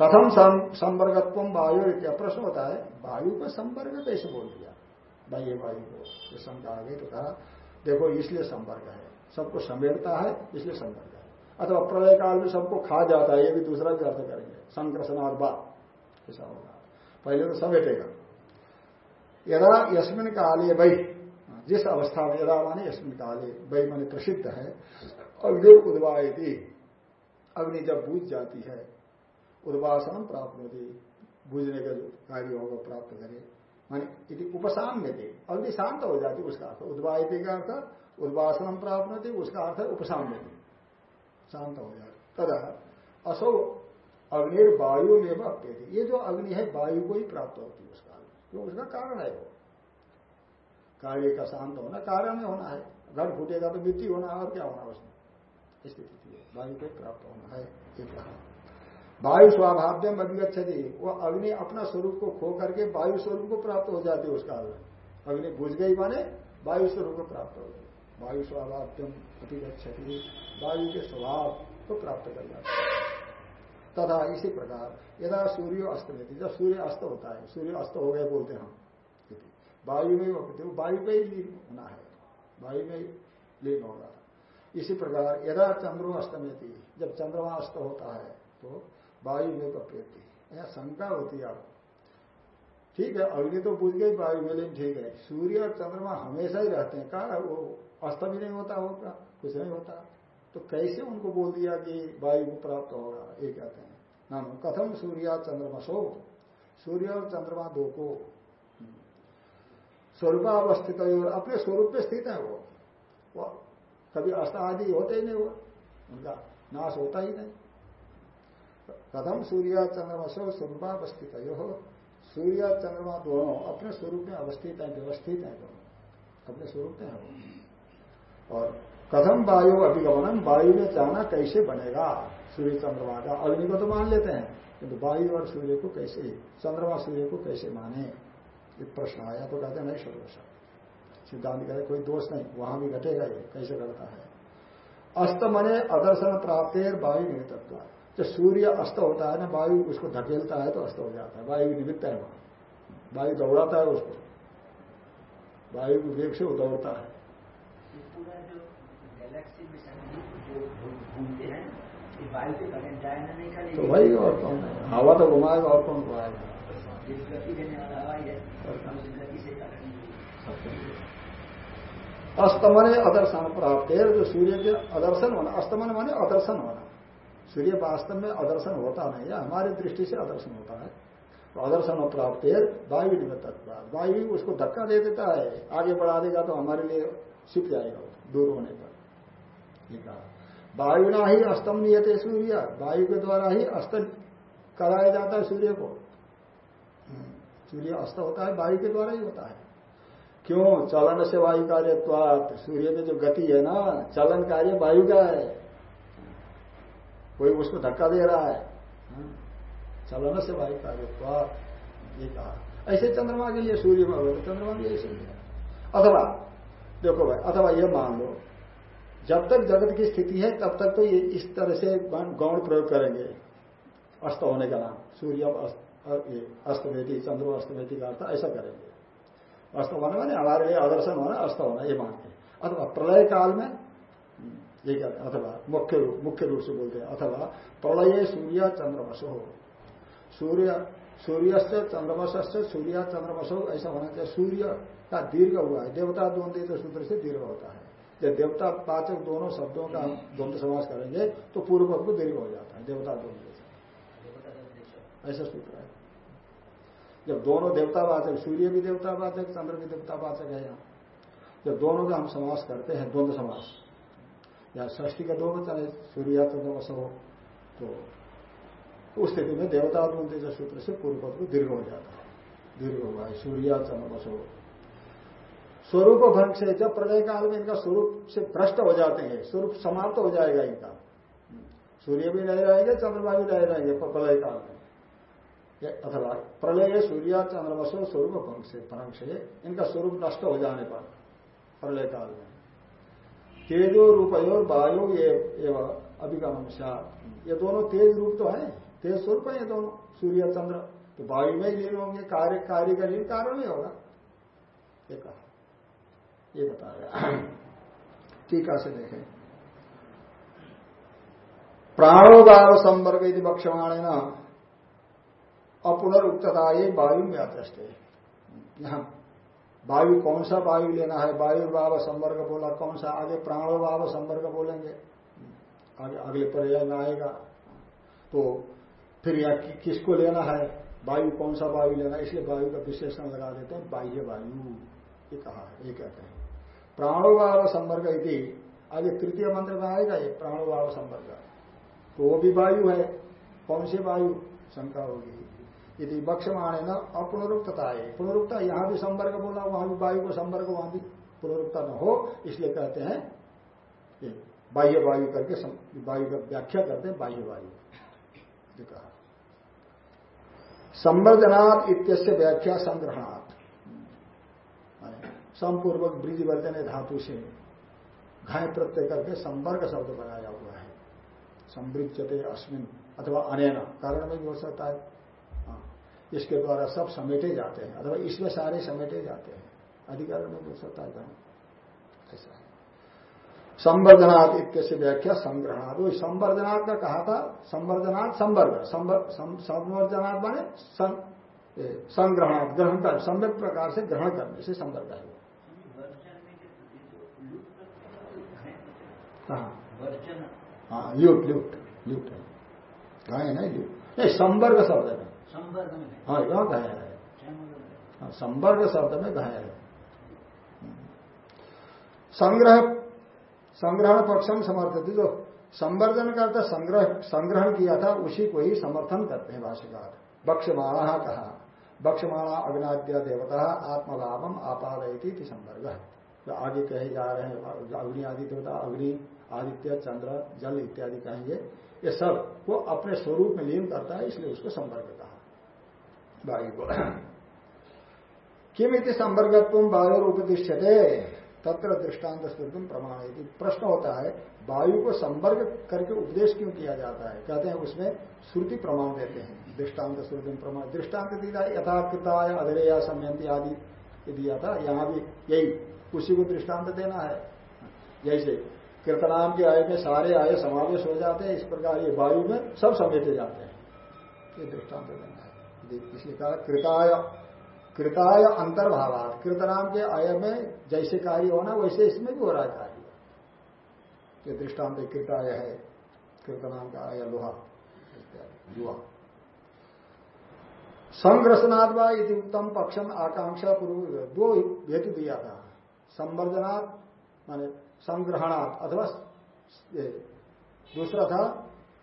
प्रथम संवर्गत्व वायु क्या प्रश्न होता है। वायु का संपर्क कैसे बोल दिया? बाह्य वायु को शंका आ गई तो कहा, देखो इसलिए संपर्क है। सबको समेटता है, इसलिए संपर्क है। अथवा प्रलय काल में सबको खा जाता है, ये भी दूसरा भी अर्थ करेंगे। संक्रसनाथ बात, ऐसा होगा। पहले तो समेटेगा यदा यशमिन काले वही जिस अवस्था में यदा माने यशमिन काले वही माने प्रसिद्ध है अग्नि उद्वायती। अग्नि जब बूझ जाती है उद्वासनम प्राप्त होती, बूझने का जो कार्य होगा प्राप्त करे। माने उपशाम में दे अग्नि शांत हो जाती, उसका अर्थ उद्वायती का अर्थ उद्वासनम प्राप्त होती, उसका अर्थ उपशाम में दे शांत हो जाती तदा असो अग्नि वायु में अप्यति। ये जो अग्नि है, वायु को ही प्राप्त होती है उसका जो उसका कारण है वो। कार्य का शांत होना कारण में होना है। घर फूटेगा तो मृत्यु होना और क्या होना उसमें? स्थिति वायु को प्राप्त होना है, ये कहा वायु स्वाभाव्यम अभिगछति वो अग्नि अपना स्वरूप को खो करके वायु स्वरूप को प्राप्त हो जाती है उस काल में अग्नि बुझ गई माने वायु स्वरूप को प्राप्त हो गई वायु स्वाभाव्यम अभिगछति वायु के स्वभाव को प्राप्त कर जाती है तथा इसी प्रकार, यदा सूर्य अस्त में जब सूर्य अस्त होता है, सूर्य अस्त हो गए बोलते हैं हम। वायु में वायु में ही लीन होना है। वायु में लीन होगा। इसी प्रकार, यदा चंद्रो अस्तमें जब चंद्रमा अस्त होता है तो वायु में प्रवृत्ति यहाँ शंका होती है आप ठीक है, अग्नि तो बुझ गई, वायु में लेकिन ठीक है। सूर्य और चंद्रमा हमेशा ही रहते हैं। कहा वो? अस्त भी नहीं होता होगा कुछ नहीं होता। तो कैसे उनको बोल दिया कि वायु को प्राप्त होगा? ये कहते हैं। नाम कथम सूर्य चंद्रमा सो सूर्य और चंद्रमा दो को स्वरूपावस्थित अपने स्वरूप में स्थित है वो। वो कभी अस्त आदि होते ही नहीं वो उनका नाश होता ही नहीं। कथम सूर्य चंद्रमा सो स्वरूपावस्थित सूर्य, चंद्रमा दोनों अपने स्वरूप में अवस्थित है, व्यवस्थित है दोनों। अपने स्वरूप में है और कथम वायु अभिगमनम, वायु में जाना कैसे बनेगा? सूर्य चंद्रमा का। अग्नि को तो मान लेते हैं, किंतु तो वायु और सूर्य को कैसे, चंद्रमा सूर्य को कैसे माने? एक प्रश्न आया तो कहते नहीं सर्वोष सिद्धांत कहते कोई दोष नहीं, वहाँ भी घटेगा ये, कैसे करता है? अस्त मने अदर्शन प्राप्त वायु निमित्त जब सूर्य अस्त होता है ना, वायु उसको धकेलता है तो अस्त हो जाता है। वायु निमित्त है वहाँ। वायु दौड़ाता है उसको। वायु के वेग से वो दौड़ता है। तो वही और कौन? हवा तो घुमाएगा और कौन को आएगा अस्तमन अदर्शन प्राप्त है जो सूर्य के अदर्शन होना अस्तमन माने अदर्शन होना। सूर्य वास्तव में अदर्शन होता नहीं है हमारी दृष्टि से अदर्शन होता है। तो अदर्शन प्राप्त है वायु निमित्त वायु उसको धक्का दे देता है आगे बढ़ा देगा तो हमारे लिए छिप जाएगा। दूर होने पर। ये कहा। वायुना ही अस्तम नियत सूर्य, वायु के द्वारा ही अस्त कराया जाता है सूर्य को। सूर्य अस्त होता है, वायु के द्वारा ही होता है। क्यों? चलन से वायु कार्य सूर्य में जो गति है ना, चलन कार्य वायु का है। कोई उसको धक्का दे रहा है। हाँ? चलन से वायु कार्य ये कहा। ऐसे चंद्रमा के लिए सूर्य में हो चंद्रमा भी ऐसे ही है। अथवा देखो भाई, अथवा यह मान लो, जब तक जगत की स्थिति है, तब तक तो ये इस तरह से गौण प्रयोग करेंगे। अस्त होने का नाम, सूर्य अस्तमेति चंद्रो अस्तमेति का अर्थ ऐसा करेंगे। अस्त होना माने हमारे लिए आदर्शन होना, अस्त होना, ये मान के। अथवा प्रलय काल में, ये कहते हैं अथवा मुख्य रूप मुख्य रूप से बोलते हैं, अथवा प्रलय सूर्य चंद्रमस हो। सूर्य सूर्य से चंद्रमस से सूर्य चंद्रमस हो, ऐसा होना चाहिए। सूर्य का दीर्घ हुआ है। देवता द्वंद्व सूत्र से दीर्घ होता है। जब देवता पाचक दोनों शब्दों का द्वंद्व समास करेंगे तो पूर्व को दीर्घ हो जाता है, देवता द्वंद्व ऐसा सूत्र है। जब दोनों देवतावाचक सूर्य भी देवतावाचक चंद्र भी देवतावाचक है यहाँ। जब दोनों का हम समास करते हैं द्वंद्व समास। या षष्ठी का दो वचन है सूर्या चंद्रमस हो तो उस स्थिति में देवता तेज सूत्र से पूर्व को दीर्घ हो जाता है। दीर्घ हुआ है सूर्या चंद्रमस हो स्वरूप भंग से जब प्रलय काल में इनका स्वरूप से भ्रष्ट हो जाते हैं, स्वरूप समाप्त हो जाएगा इनका। सूर्य भी नहीं रहेंगे चंद्रमा भी नहीं रहेंगे प्रलय काल में। अथवा प्रलय, सूर्य चंद्रमसो स्वरूप भंग से भंग से इनका स्वरूप नष्ट हो जाने पर, प्रलय काल में। तेजो रूपयो, वायु एवं अभिगम ये दोनों तेज रूप तो है, तेज स्वरूप है ये दोनों, सूर्य, चंद्र। तो वायु में लीन होंगे कार्य कार्य का लीन कारण ही होगा। ये कहा। ये बता रहे [CLEARS THROAT] टीका से देखें। प्राणोदाव संवर्ग यदि बक्षमाणे न अपुनरुक्तता ये वायु में अदृष्ट यहाँ वायु कौन सा वायु लेना है? वायु भाव संवर्ग बोला कौन सा? आगे प्राणो भाव संवर्ग बोलेंगे। आगे अगले पर्याय में आएगा। तो फिर यह कि, किसको लेना है? वायु कौन सा वायु लेना है? इसलिए वायु का विशेषण लगा देते हैं बाह्य वायु। ये कहा ये कहते हैं। प्राणोभाव संवर्ग यदि आगे तृतीय मंत्र में आएगा ये प्राणोभाव संवर्ग। तो वो भी वायु है। कौन सी वायु? शंका होगी। यदि बक्षमाणे न, अपुनरुक्तता है। पुनरुक्ता यहाँ भी संवर्ग बोला, वहाँ भी वायु को संवर्ग, वहाँ भी पुनरुक्ता न हो, इसलिए कहते हैं बाह्य वायु करके वायु का व्याख्या करते हैं, बाह्य वायु। कहा। संवर्धनात् व्याख्या संग्रहणात्। संपूर्वक वृद्धि वर्तन धातु से घाय प्रत्यय करके संवर्ग शब्द बनाया हुआ है। संवृक्षते अश्विन अथवा अनैन, कारण में भी हो सकता है। इसके द्वारा सब समेटे जाते हैं, अथवा इसमें सारे समेटे जाते हैं। अधिकार में हो सकता है ऐसा है। संवर्धनाथ इत्य व्याख्या संग्रहणात्। वो संवर्धनाथ का कहा था संवर्धनाथ संवर्ग। संवर्धनाथ माने संग्रहणात्, ग्रहण कर, सम्यक प्रकार से ग्रहण करने से संवर्ग है। हाँ ल्यूट ल्यूट ल्यूट है। गाय नहीं ल्यूट नहीं संवर्ग शब्द है। हाँ। यहाँ घाया है? हाँ, संवर्ग शब्द में घाया है? संग्रह संग्रहण पक्षम समर्थन जो संवर्धन करता संग्रह संग्रहण किया था उसी को ही समर्थन करते हैं भाष्यकार। बक्षमाणा कहा। बक्षमाणा अग्नाद्य देवता आत्मभावम आपादयती संवर्ग जो आगे कहे जा रहे हैं अग्नि आदि देवता अग्नि आदित्य, चंद्र, जल इत्यादि कहेंगे, ये सब वो अपने स्वरूप में लीन करता है, इसलिए उसको संवर्ग कहा। वायु को। [CLEARS THROAT] किमित संवर्गत्व वायु उपदिष्टते तत्र दृष्टांत स्तुति प्रमाण है प्रश्न होता है, वायु को संवर्ग करके उपदेश क्यों किया जाता है? कहते हैं उसमें श्रुति प्रमाण देते हैं। दृष्टांत श्रुति प्रमाण। दृष्टांत दिया यथाकृता अधरेया समयंती आदि दिया था। यहाँ भी यही, उसी को दृष्टांत देना है। जैसे कीर्तनाम के आय में सारे आय समावेश हो जाते हैं, इस प्रकार ये वायु में सब समेटे जाते हैं। ये दृष्टांत देना इसलिए कहा, कृताय कृताय अंतर्भाव कृतनाम के आय में जैसे कार्य होना, वैसे इसमें भी हो रहा है कार्य। ये दृष्टांत कृताय है, कृतनाम का आय, लोहा युवा संग्रसनात्मा यदि उत्तम पक्षम आकांक्षा पूर्व दो हेतु दिया था। संवर्धनात्, माने संग्रहणात् अथवा दूसरा था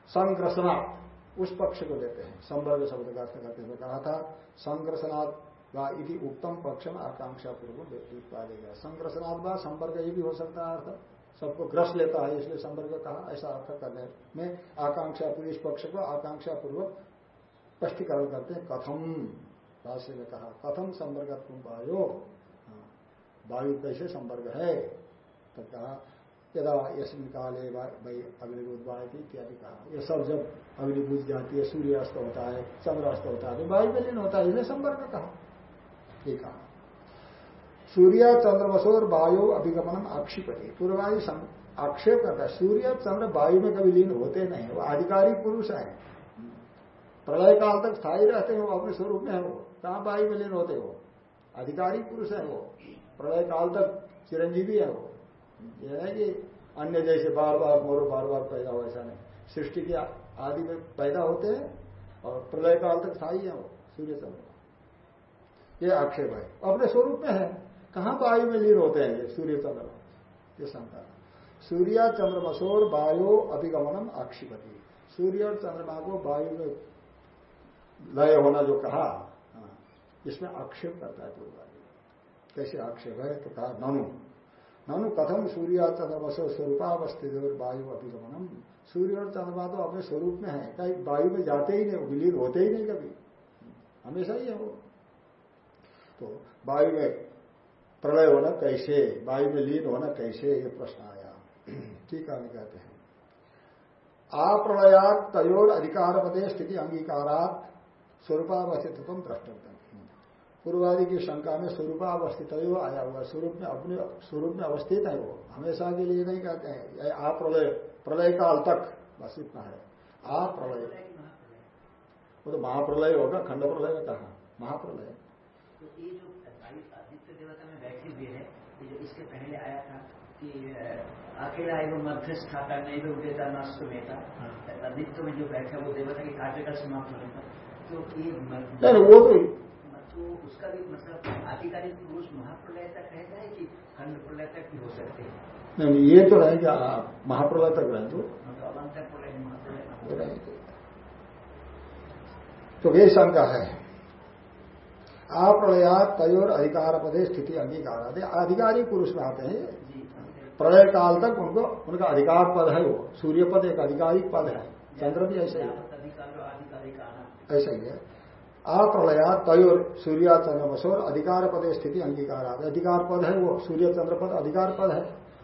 संग्रसनात् उस पक्ष को देते हैं। संवर्ग शब्द का अर्थ करते हुए कहा था संग्रसनाथ वा इति उत्तम पक्ष में आकांक्षा पूर्व पालेगा संग्रसनाथ व संवर्ग ये भी हो सकता है अर्थ। सबको ग्रस लेता है इसलिए संवर्ग कहा ऐसा अर्थ करने में आकांक्षा पूर्व इस पक्ष को आकांक्षा पूर्वक स्पष्टीकरण करते हैं कथम भाष्य में कहा कथम संवर्ग वायु? हाँ, वायु कैसे संवर्ग है? तब कहा यदा यशमिन काले भाई अग्निबुद्ध इत्यादि कहा। यह सब जब अग्निबुद्ध जाती है सूर्य अस्त होता है चंद्र अस्त होता है तो वायु विलीन होता है इसलिए संपर्क कहा। ठीक कहा। सूर्य चंद्रवसोर वायु, अभिगमनम, आक्षिपति। पूर्वायु आक्षेप करता है, सूर्य, चंद्र, वायु में कभी लीन होते नहीं वो आधिकारिक पुरुष है। प्रलय काल तक स्थायी रहते हैं, वो अपने स्वरूप में है वो। कहा वायु में लीन होते हो अधिकारिक पुरुष है वो। प्रलय काल तक चिरंजीवी है वो। यह है कि अन्य जैसे बार बार मोरो बार बार पैदा हो ऐसा नहीं। सृष्टि के आदि में पैदा होते हैं और प्रलय काल तक स्थायी है वो सूर्य चंद्रमा ये आक्षेप है। अपने स्वरूप में है। कहाँ वायु में लीन होते हैं ये सूर्य चंद्रमा? ये शंका सूर्य चंद्रमसोर वायु अभिगमनम आक्षिपति। सूर्य और चंद्रमा को वायु में लय होना जो कहा हाँ, इसमें आक्षेप करता है पूर्वादि कैसे आक्षेप है? तो कहा ननु। ननु कथम सूर्य चंद्रमसो स्वरूपावस्थित वायु अभिगमनम सूर्य और चंद्रमा तो अपने स्वरूप में है, कहीं वायु में जाते ही नहीं, विलीन होते ही नहीं कभी। हमेशा ही है वो। तो वायु में प्रलय होना कैसे, वायु में लीन होना कैसे, ये प्रश्न आया। [CLEARS THROAT] ठीक है कहते हैं। अप्रलयात तयोर अधिकार पदे स्थिति अंगीकारात स्वरूपावस्थित द्रष्टव्य पूर्वादि की शंका में स्वरूपावस्थित आया हुआ स्वरूप में अपने स्वरूप में अवस्थित है वो। हमेशा के लिए नहीं कहते हैं। अप्रलय प्रलय प्रलय काल तक बस इतना है। आ प्रलय। वो तो महाप्रलय होगा खंड प्रलय में कहा महाप्रलय। तो ये जो आदित्य देवता में बैठे हुए है जो इसके पहले आया था कि अकेला एवं मध्यस्थ था नहीं भी उदेता नष्ट में था आदित्य में जो बैठा वो देवता के कार्यकाल समाप्त होने पर तो ये वो तो तो उसका भी मतलब आधिकारिक पुरुष महाप्रलय तक रहता है कि खंड प्रलय तक भी हो सकते हैं। नहीं ये तो रहेगा महाप्रलय तक रहे तो तो ये शंका है। अप्रलयात तयोर अधिकार पदे स्थिति अंगीकार आते आधिकारिक पुरुष में आते हैं प्रलय काल तक उनको उनका अधिकार पद है वो। सूर्य पद एक आधिकारिक पद है। चंद्र भी ऐसे ही ऐसा ही है। अप्रलयात तयोर सूर्या चंद्रमसोर अधिकार पदे स्थिति अंगीकार अधिकार पद है वो सूर्य चंद्र पद अधिकार पद है।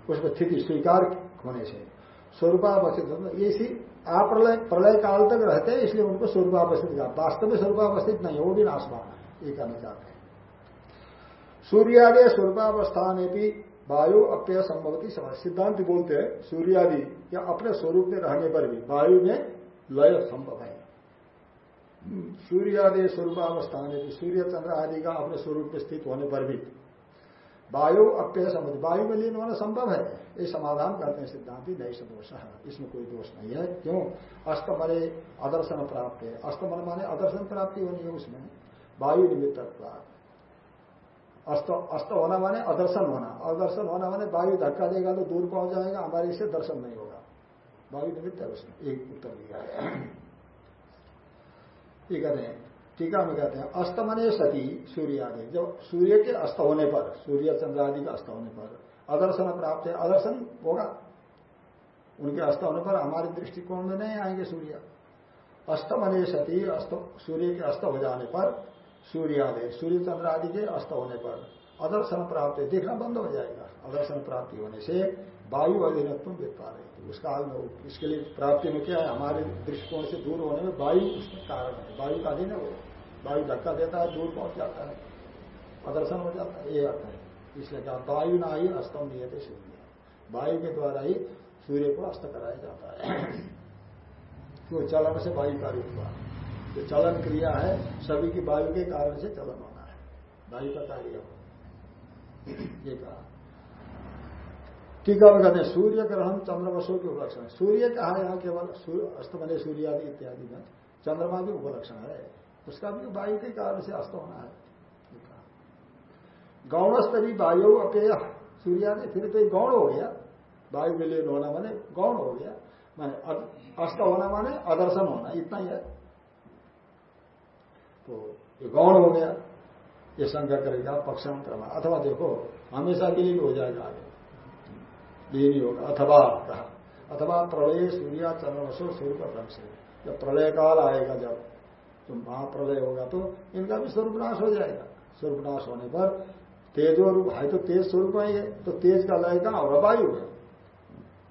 उसमें स्थिति स्वीकार होने से। स्वरूपावस्थित इसी अप्रलय प्रलय काल तक रहते हैं, इसलिए उनको स्वरूपावस्थित वास्तव में स्वरूपावस्थित नहीं है, वो भी नाशवान है। ये कहना चाहते हैं। सूर्यादय स्वरूपावस्था में भी वायु अप्य संभवती समझ सिद्धांत बोलते हैं, सूर्यादि या अपने स्वरूप में रहने पर भी वायु में लय संभव है। सूर्यादि स्वरूपावस्था में भी, सूर्य चंद्र आदि का अपने स्वरूप में स्थित होने पर भी। वायु अप्य समझ वायु में लीन होना संभव है। ये समाधान करते हैं, सिद्धांति नहीं दोष है। इसमें कोई दोष नहीं है। क्यों? अस्तमरे अदर्शन प्राप्त है। अस्तमन माने अदर्शन प्राप्ति होनी है उसमें। वायु निमित्त अस्त अस्त होना माने अदर्शन होना। अदर्शन होना माने वायु धक्का देगा तो दूर पहुँच जाएगा, हमारे इससे दर्शन नहीं होगा। वायु निमित्त है उसमें। एक उत्तर दिया है। कहते हैं, टीका में कहते हैं, अस्तमने सती सूर्य आदि जब सूर्य के अस्त होने पर, सूर्य चंद्र आदि का अस्त होने पर अदर्शन प्राप्त है, अदर्शन होगा। उनके अस्त होने पर हमारे दृष्टिकोण में नहीं आएँगे सूर्य। अस्तमने सती अस्त, सूर्य के अस्त हो जाने पर सूर्य आदि सूर्य चंद्र आदि के अस्त होने पर अदर्शन प्राप्त देखना बंद हो जाएगा। अदर्शन प्राप्ति होने से वायु अधीनत्व रहे उस काल में इसके लिए प्राप्ति में क्या है? हमारे दृष्टिकोण से दूर होने में वायु उसमें कारण है। वायु का अधीन है वो। वायु धक्का देता है, दूर पहुँच जाता है। प्रदर्शन हो जाता है। ये अर्थ है। इसलिए क्या वायु ना ही अस्तम नहीं नियत सूर्य वायु के द्वारा ही सूर्य को अस्त कराया जाता है। क्यों [CLEARS THROAT] चलन से वायु का रूप हुआ। जो चलन क्रिया है, सभी की वायु के कारण से चलन होना है। वायु का कार्य हो [CLEARS THROAT] ये कहा। टीका में कहते हैं, सूर्य ग्रहण चंद्रमसो के उपलक्षण सूर्य कहा यहाँ केवल अस्त बने सूर्य आदि इत्यादि में। चंद्रमा भी उपलक्षण है। उसका भी वायु के कारण से अस्त होना है। गौण स्तरी वायु अपेय। सूर्य फिर तो गौण हो गया। वायु विलीन होना माने गौण हो गया। माने अस्त होना माने अदर्शन होना, इतना ही है। तो ये गौण हो गया। ये शंका करेगा पक्षम क्रमा। अथवा देखो, हमेशा के लिए हो जाएगा आगे। नहीं होगा अथवा कहा अथवा प्रलय सूर्य चंद्रवशो स्वरूप से जब प्रलय काल आएगा जब तो महाप्रलय होगा तो इनका भी स्वरूप नाश हो जाएगा। स्वरूप नाश होने पर तेजो रूप है तो तेज स्वरूप आएँगे तो तेज का लय का और वायु है।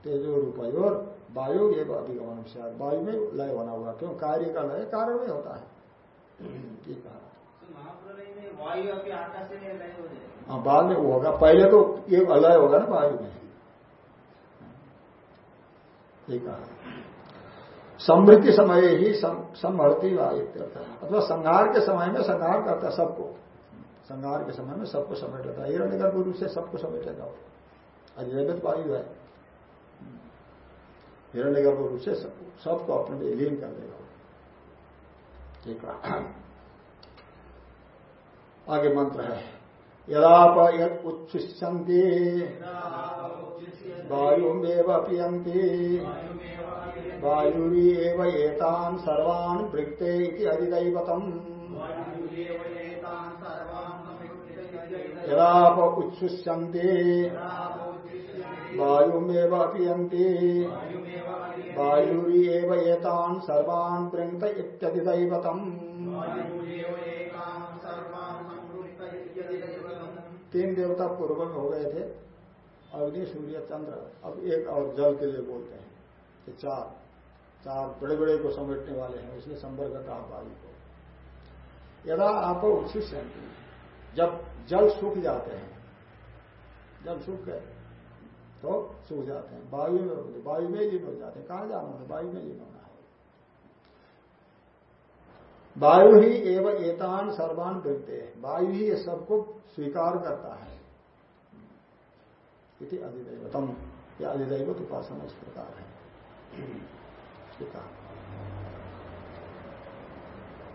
तेजो रूप है और वायु ये अभिगमन से वायु में लय बना हुआ क्यों? कार्य का लय कारण में होता है। ये कहा। हाँ बाद में वो होगा। पहले तो ये अलय होगा ना वायु में। समृद्धि समय ही संभरती वायुत्यर्थ अथवा संहार के समय में संहार करता है सबको। संहार के समय में सबको समेट लेता है। हिरण्य गर्भ रूप से सबको समेटेगा अजयमित वायु है। हिरण्य गर्भ रूप से सबको सबको अपने लीन कर देगा। ठीक है आगे मंत्र है। यदाप उत्सिष्यन्ति वायुमेव पियन्ति वायुरी एव एतान् सर्वान् वृक्ते इति अधिदैवतम् यदाप वायुमेव पियन्ति वायुरी एव सर्वान् वृङ्क्त इत्यधिदैवतम्। तीन देवता पूर्व में हो गए थे। अग्नि, सूर्य, चंद्र, अब एक और जल के लिए बोलते हैं कि चार। चार बड़े बड़े को समेटने वाले हैं, इसलिए संपर्क कहा वायु को। यदा आप उत्सित जब जल सूख जाते हैं, जल सूख गए तो सूख जाते हैं। वायु में वायु में लीन हो जाते हैं। कहा जाना है वायु में लीन होना है। वायु ही एवं एतान सर्वान करते हैं वायु ही ये सबको स्वीकार करता है। इति अधिदैवतम। यह अधिदैवत उपासना इस प्रकार है।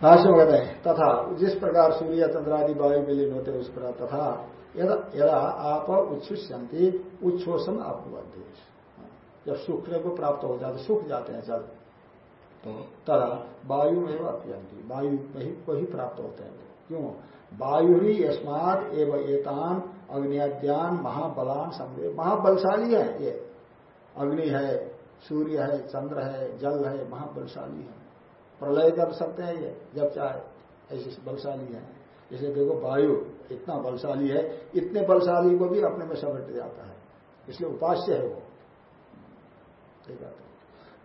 भाष्य कहते हैं तथा जिस प्रकार सूर्य चंद्रादि वायु विलीन होते उस प्रकार तथा यदा आप उच्छुष्यंती उच्छोषम आपको जब सूखने को प्राप्त हो जाते सूख जाते हैं जल तो तदा वायु में अत्यंती, वायु को ही प्राप्त होते हैं। क्यों? वायु ही यस्मात एवं एतान अग्नियाद्यान महाबलान समझे महाबलशाली है ये। अग्नि है सूर्य है चंद्र है जल है महाबलशाली है। प्रलय कर सकते हैं ये जब चाहे ऐसे बलशाली है। इसे देखो वायु इतना बलशाली है इतने बलशाली को भी अपने में समेट जाता है। इसलिए उपास्य है वो। ठीक है।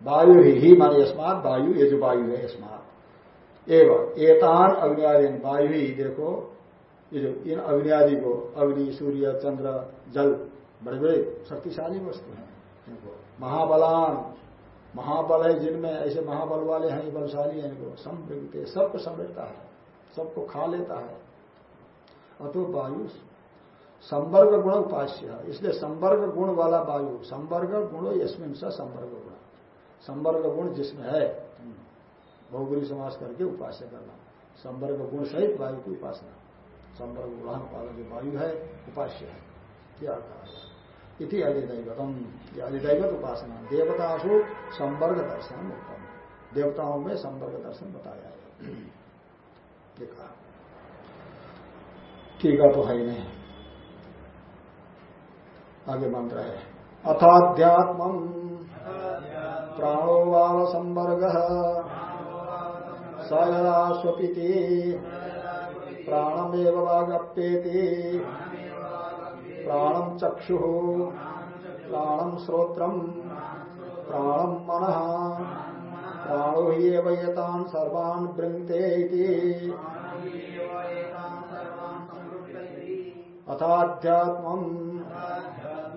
वायु ही, ही माने यस्मात वायु ये जो वायु है यस्मात। एवं एतान अग्नि वायु ही देखो, ये जो इन अग्नि को, अग्नि, सूर्य, चंद्र, जल, बड़े बड़े शक्तिशाली वस्तु हैं। इनको महाबलान, महाबल है जिनमें ऐसे महाबल वाले हैं, बलशाली हैं इनको संप्रगते सबको समेटता है, सबको खा लेता है। अतो वायु संवर्ग गुण उपास्य इसलिए संवर्ग गुण वाला वायु, संवर्ग गुण सा संवर्ग गुण। संवर्ग गुण जिसमें है बहुगुरी समास करके उपास्य करना। संवर्ग गुण सहित वायु की उपासना। संवर्ग गुणान पालन जो वायु है, उपास्य है। क्या कहा इति अधिदैवतम अधिदैवत उपासना। देवतासु संवर्ग दर्शन उत्तम। देवताओं में संवर्ग दर्शन बताया है। देखा ठीक है तो है नहीं। आगे मंत्र है। अथाध्यात्म। प्राणो वाल संवर्ग। सयदा स्वपीति प्राणमेव वागप्येति। प्राणम चक्षु। प्राणम श्रोत्र प्राणम मन। प्राणो एवतान सर्वान् बृंगते अथाध्यात्म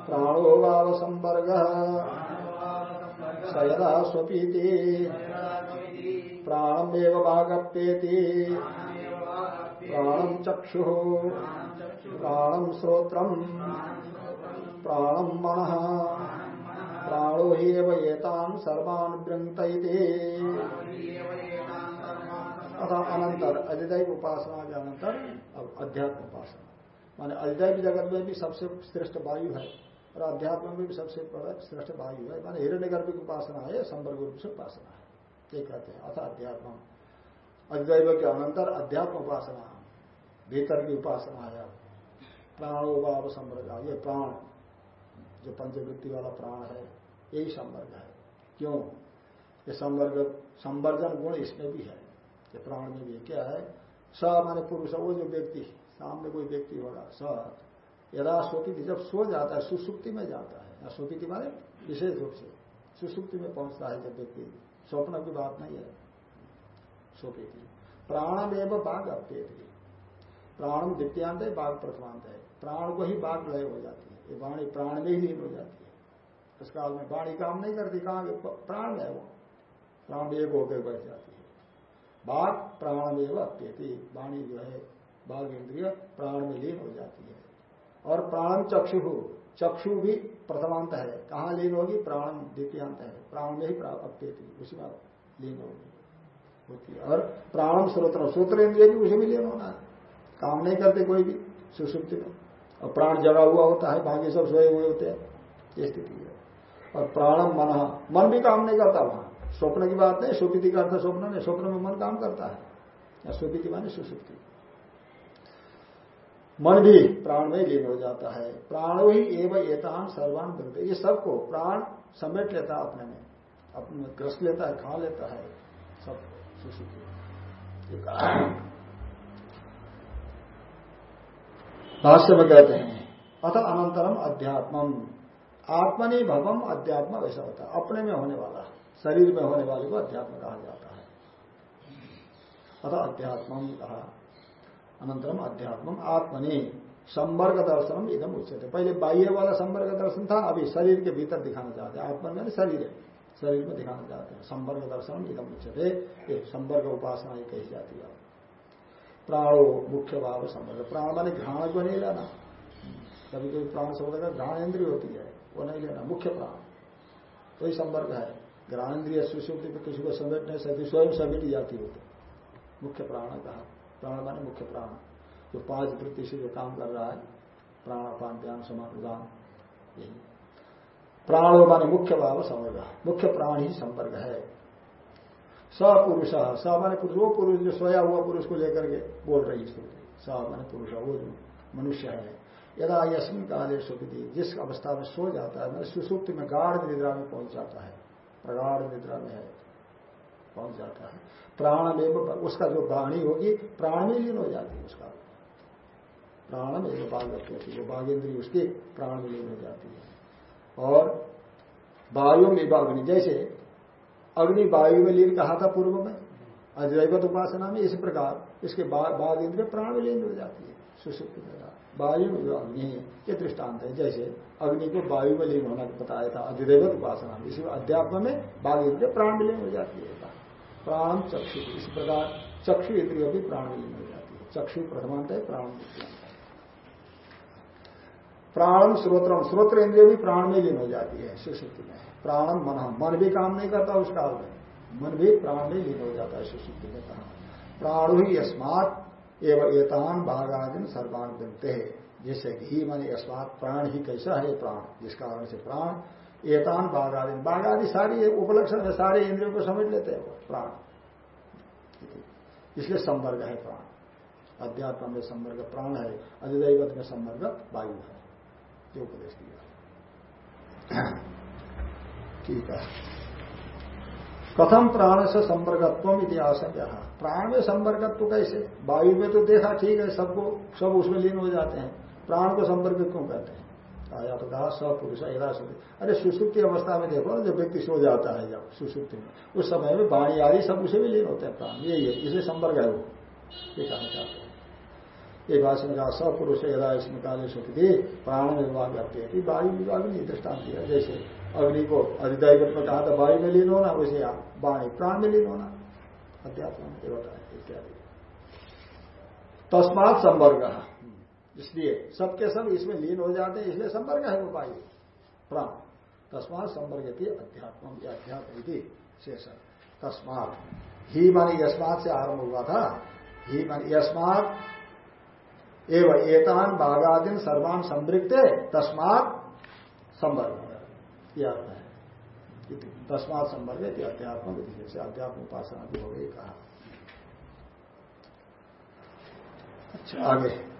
प्राणो वाव संवर्ग सयदा स्वपीति प्राणमेव वागप्येति। प्राणम चक्षु। प्राणम श्रोत्र प्राणम मन। प्राणो ही एतान सर्वान् बृंगत अथा अनंतर अधिदैव उपासना के अनंतर अब अध्यात्म उपासना। माने अधिदैव जगत में भी सबसे श्रेष्ठ वायु है और अध्यात्म में भी सबसे श्रेष्ठ वायु है। माने हिरण्य गर्भ की उपासना है संवर्ग रूप से उपासना है। ये कहते हैं, अथा अध्यात्म। अधिदैव के अनंतर अध्यात्म उपासना, भीतर की उपासना है। प्राणोभाव संवर्ग, ये प्राण, जो पंचवृत्ति वाला प्राण है यही संवर्ग है। क्यों? ये संवर्ग, संवर्जन गुण इसमें भी है। ये प्राण में भी क्या है? स माने पुरुष, वो जो व्यक्ति, सामने कोई व्यक्ति होगा, स। यदा सोपी जब सो जाता है, सुसुप्ति में जाता है। या सोपी माने, विशेष रूप से, सुसुप्ति में पहुँचता है जब व्यक्ति। स्वप्न की बात नहीं है। सोपी प्राणम एवं बाघ अपते प्राणम द्वितीयांत है बाघ प्रथमांत। है प्राण को ही बाघ लय हो जाती है। ये वाणी प्राण में ही लीन हो जाती है। उस काल में वाणी काम नहीं करती। कहा प्राण में वो प्राण एक होकर बैठ जाती है। बाघ प्राण में अप्यती। वाणी जो है बाघ इंद्रिय प्राण में लीन हो जाती है। और प्राण चक्षु। चक्षु भी प्रथमांत है। कहाँ लीन होगी? प्राण, द्वितीयांत है। प्राण में ही अप्यती उसी में लीन होगी। होती है। और प्राणम श्रोत्र श्रोत्र इंद्रिय भी उसी में लीन होना है। काम नहीं करते कोई भी, सुसुप्ति में। और प्राण जगा हुआ होता है, बाकी सब सोए हुए होते हैं। ये स्थिति है। और प्राणम मन मन भी काम नहीं करता वहाँ। स्वप्न की बात नहीं, सुप्ति का अर्थ स्वप्न नहीं। स्वप्न में मन काम करता है। या सुप्ति माने सुसुप्ति। मन भी प्राण में लीन हो जाता है। प्राण ही एवं एतान सर्वान बनते ये सबको प्राण समेट लेता है अपने में। अपने ग्रस लेता है, खा लेता है। सब सुसुप्ति भाष्य में कहते हैं, अथ अनंतरम अध्यात्मम। आत्मनि भवम अध्यात्म वैसा होता है। अपने में होने वाला, शरीर में होने वाले को अध्यात्म कहा जाता है। अतः अध्यात्म कहा। अनंतरम अध्यात्म आत्मनि। संवर्ग दर्शनम इधम उच्चते पहले बाह्य वाला संवर्ग दर्शन था, अभी शरीर के भीतर दिखाना चाहते हैं। आत्मा में शरीर। है शरीर में दिखाना चाहते हैं। संवर्ग दर्शन इधम उच्चते ये संवर्ग उपासना ही कही जाती है। प्राणो मुख्य भाव संवर्ग। प्राण माने घ्राण को नहीं लेना। कभी कभी प्राण शब्द का घ्राण इंद्रिय होती है। वो नहीं लेना। मुख्य प्राण। वही तो संवर्ग है। घ्राण इंद्रिय सुश्रुति पे किसी को समेट नहीं सकती स्वयं समेट जाती होती मुख्य प्राण कहा प्राण माने मुख्य प्राण। जो पाँच वृत्ति से जो काम कर रहा है, प्राण अपान ध्यान समान उदान यही। प्राण माने मुख्य भाव संवर्ग मुख्य प्राण ही संवर्ग है। सपुरुष। स माने पुरुष वो पुरुष जो सोया हुआ पुरुष को लेकर के बोल रही स्तुति स माने पुरुष वो जो मनुष्य है। यदा यशमिन काले सुखी जिस अवस्था में सो जाता है, मैंने सुसुप्ति में गाढ़ निद्रा में पहुँच जाता है। प्रगाढ़ निद्रा में है। पहुँच जाता है? प्राण में उसका जो वाणी होगी प्राण में लीन हो जाती है उसका। प्राण में बाघ होती है, वो इंद्री उसकी प्राण में लीन हो जाती है। और वायु में अग्नि जैसे अग्नि वायु में लीन कहा था पूर्व में, अजैवत उपासना में इसी प्रकार, इसके बाद इंद्रिय प्राण में लीन हो जाती है। सुसुप्त वायु में जो अग्नि है, ये दृष्टांत है। जैसे अग्नि को वायु में लीन होना बताया था अधिदेवत उपासना में, इसी अध्यात्म में बाघ इंद्रिय प्राण में लीन हो जाती है। प्राण चक्षु, इस प्रकार चक्षु इंद्रियों भी प्राण में हो जाती है। चक्षु प्रथमांत है, प्राण प्राण श्रोत्रम, श्रोत्र इंद्रिय भी प्राण में लीन हो जाती है सुशुक्ति में। प्राणम मन मन भी काम नहीं करता उस काल में। मन भी प्राण में लीन हो जाता है सुशुक्ति में कहा। प्राण ही अस्मात एवं एतान भागादिन सर्वान बनते हैं जैसे घी मन अस्मात प्राण ही कैसा है, प्राण। जिस कारण से प्राण एतान बाघादि बाघादि सारी उपलक्षण है, सारे इंद्रियों को समझ लेते हैं प्राण। इसलिए संवर्ग है प्राण। अध्यात्म में संवर्ग प्राण है, अधिदैवत में संवर्ग वायु है। ये उपदेश दिया। ठीक है। कथम प्राण से संवर्गत्व इतिहास है। क्या प्राण में संपर्कत्व कैसे? वायु में तो देखा ठीक है, सबको, सब उसमें लीन हो जाते हैं। प्राण को संपर्क क्यों कहते हैं? आया तो कहा सपुरुष एदा अरे, सुसुप्ति अवस्था में देखो जब व्यक्ति सो जाता है जब सुसुप्ति में, उस समय में वाणी आदि सब उसे भी लीन होते हैं प्राण। यही है इसे संपर्क है वो। ये कहना चाहते हैं। ये भाषण कहा सपुरुष यदा इसमें काले सुखी प्राण विभाग करते हैं। वायु विभाग नहीं दृष्टान दिया। जैसे अग्नि को अधिदैवत में कहा था वायु में लीन होना, वैसे वाणी प्राण में लीन होना। अध्यात्म ये इत्यादि। तस्मात संवर्ग। इसलिए सबके सब इसमें लीन हो जाते हैं, इसलिए संपर्क है वायु प्राण। तस्मात संवर्ग थी अध्यात्म अध्यात्म शेष। तस्मात। ही मानी यस्मात से आरंभ हुआ था। ही मानी यस्मात एवं एतान बाघादीन सर्वान संवृत्ते तस्मात संवर्ग। अर्थ है। तस्मात संवर्ग ये अध्यात्म विधि से अध्यात्म उपासना भी हो गई, कहा। अच्छा आगे।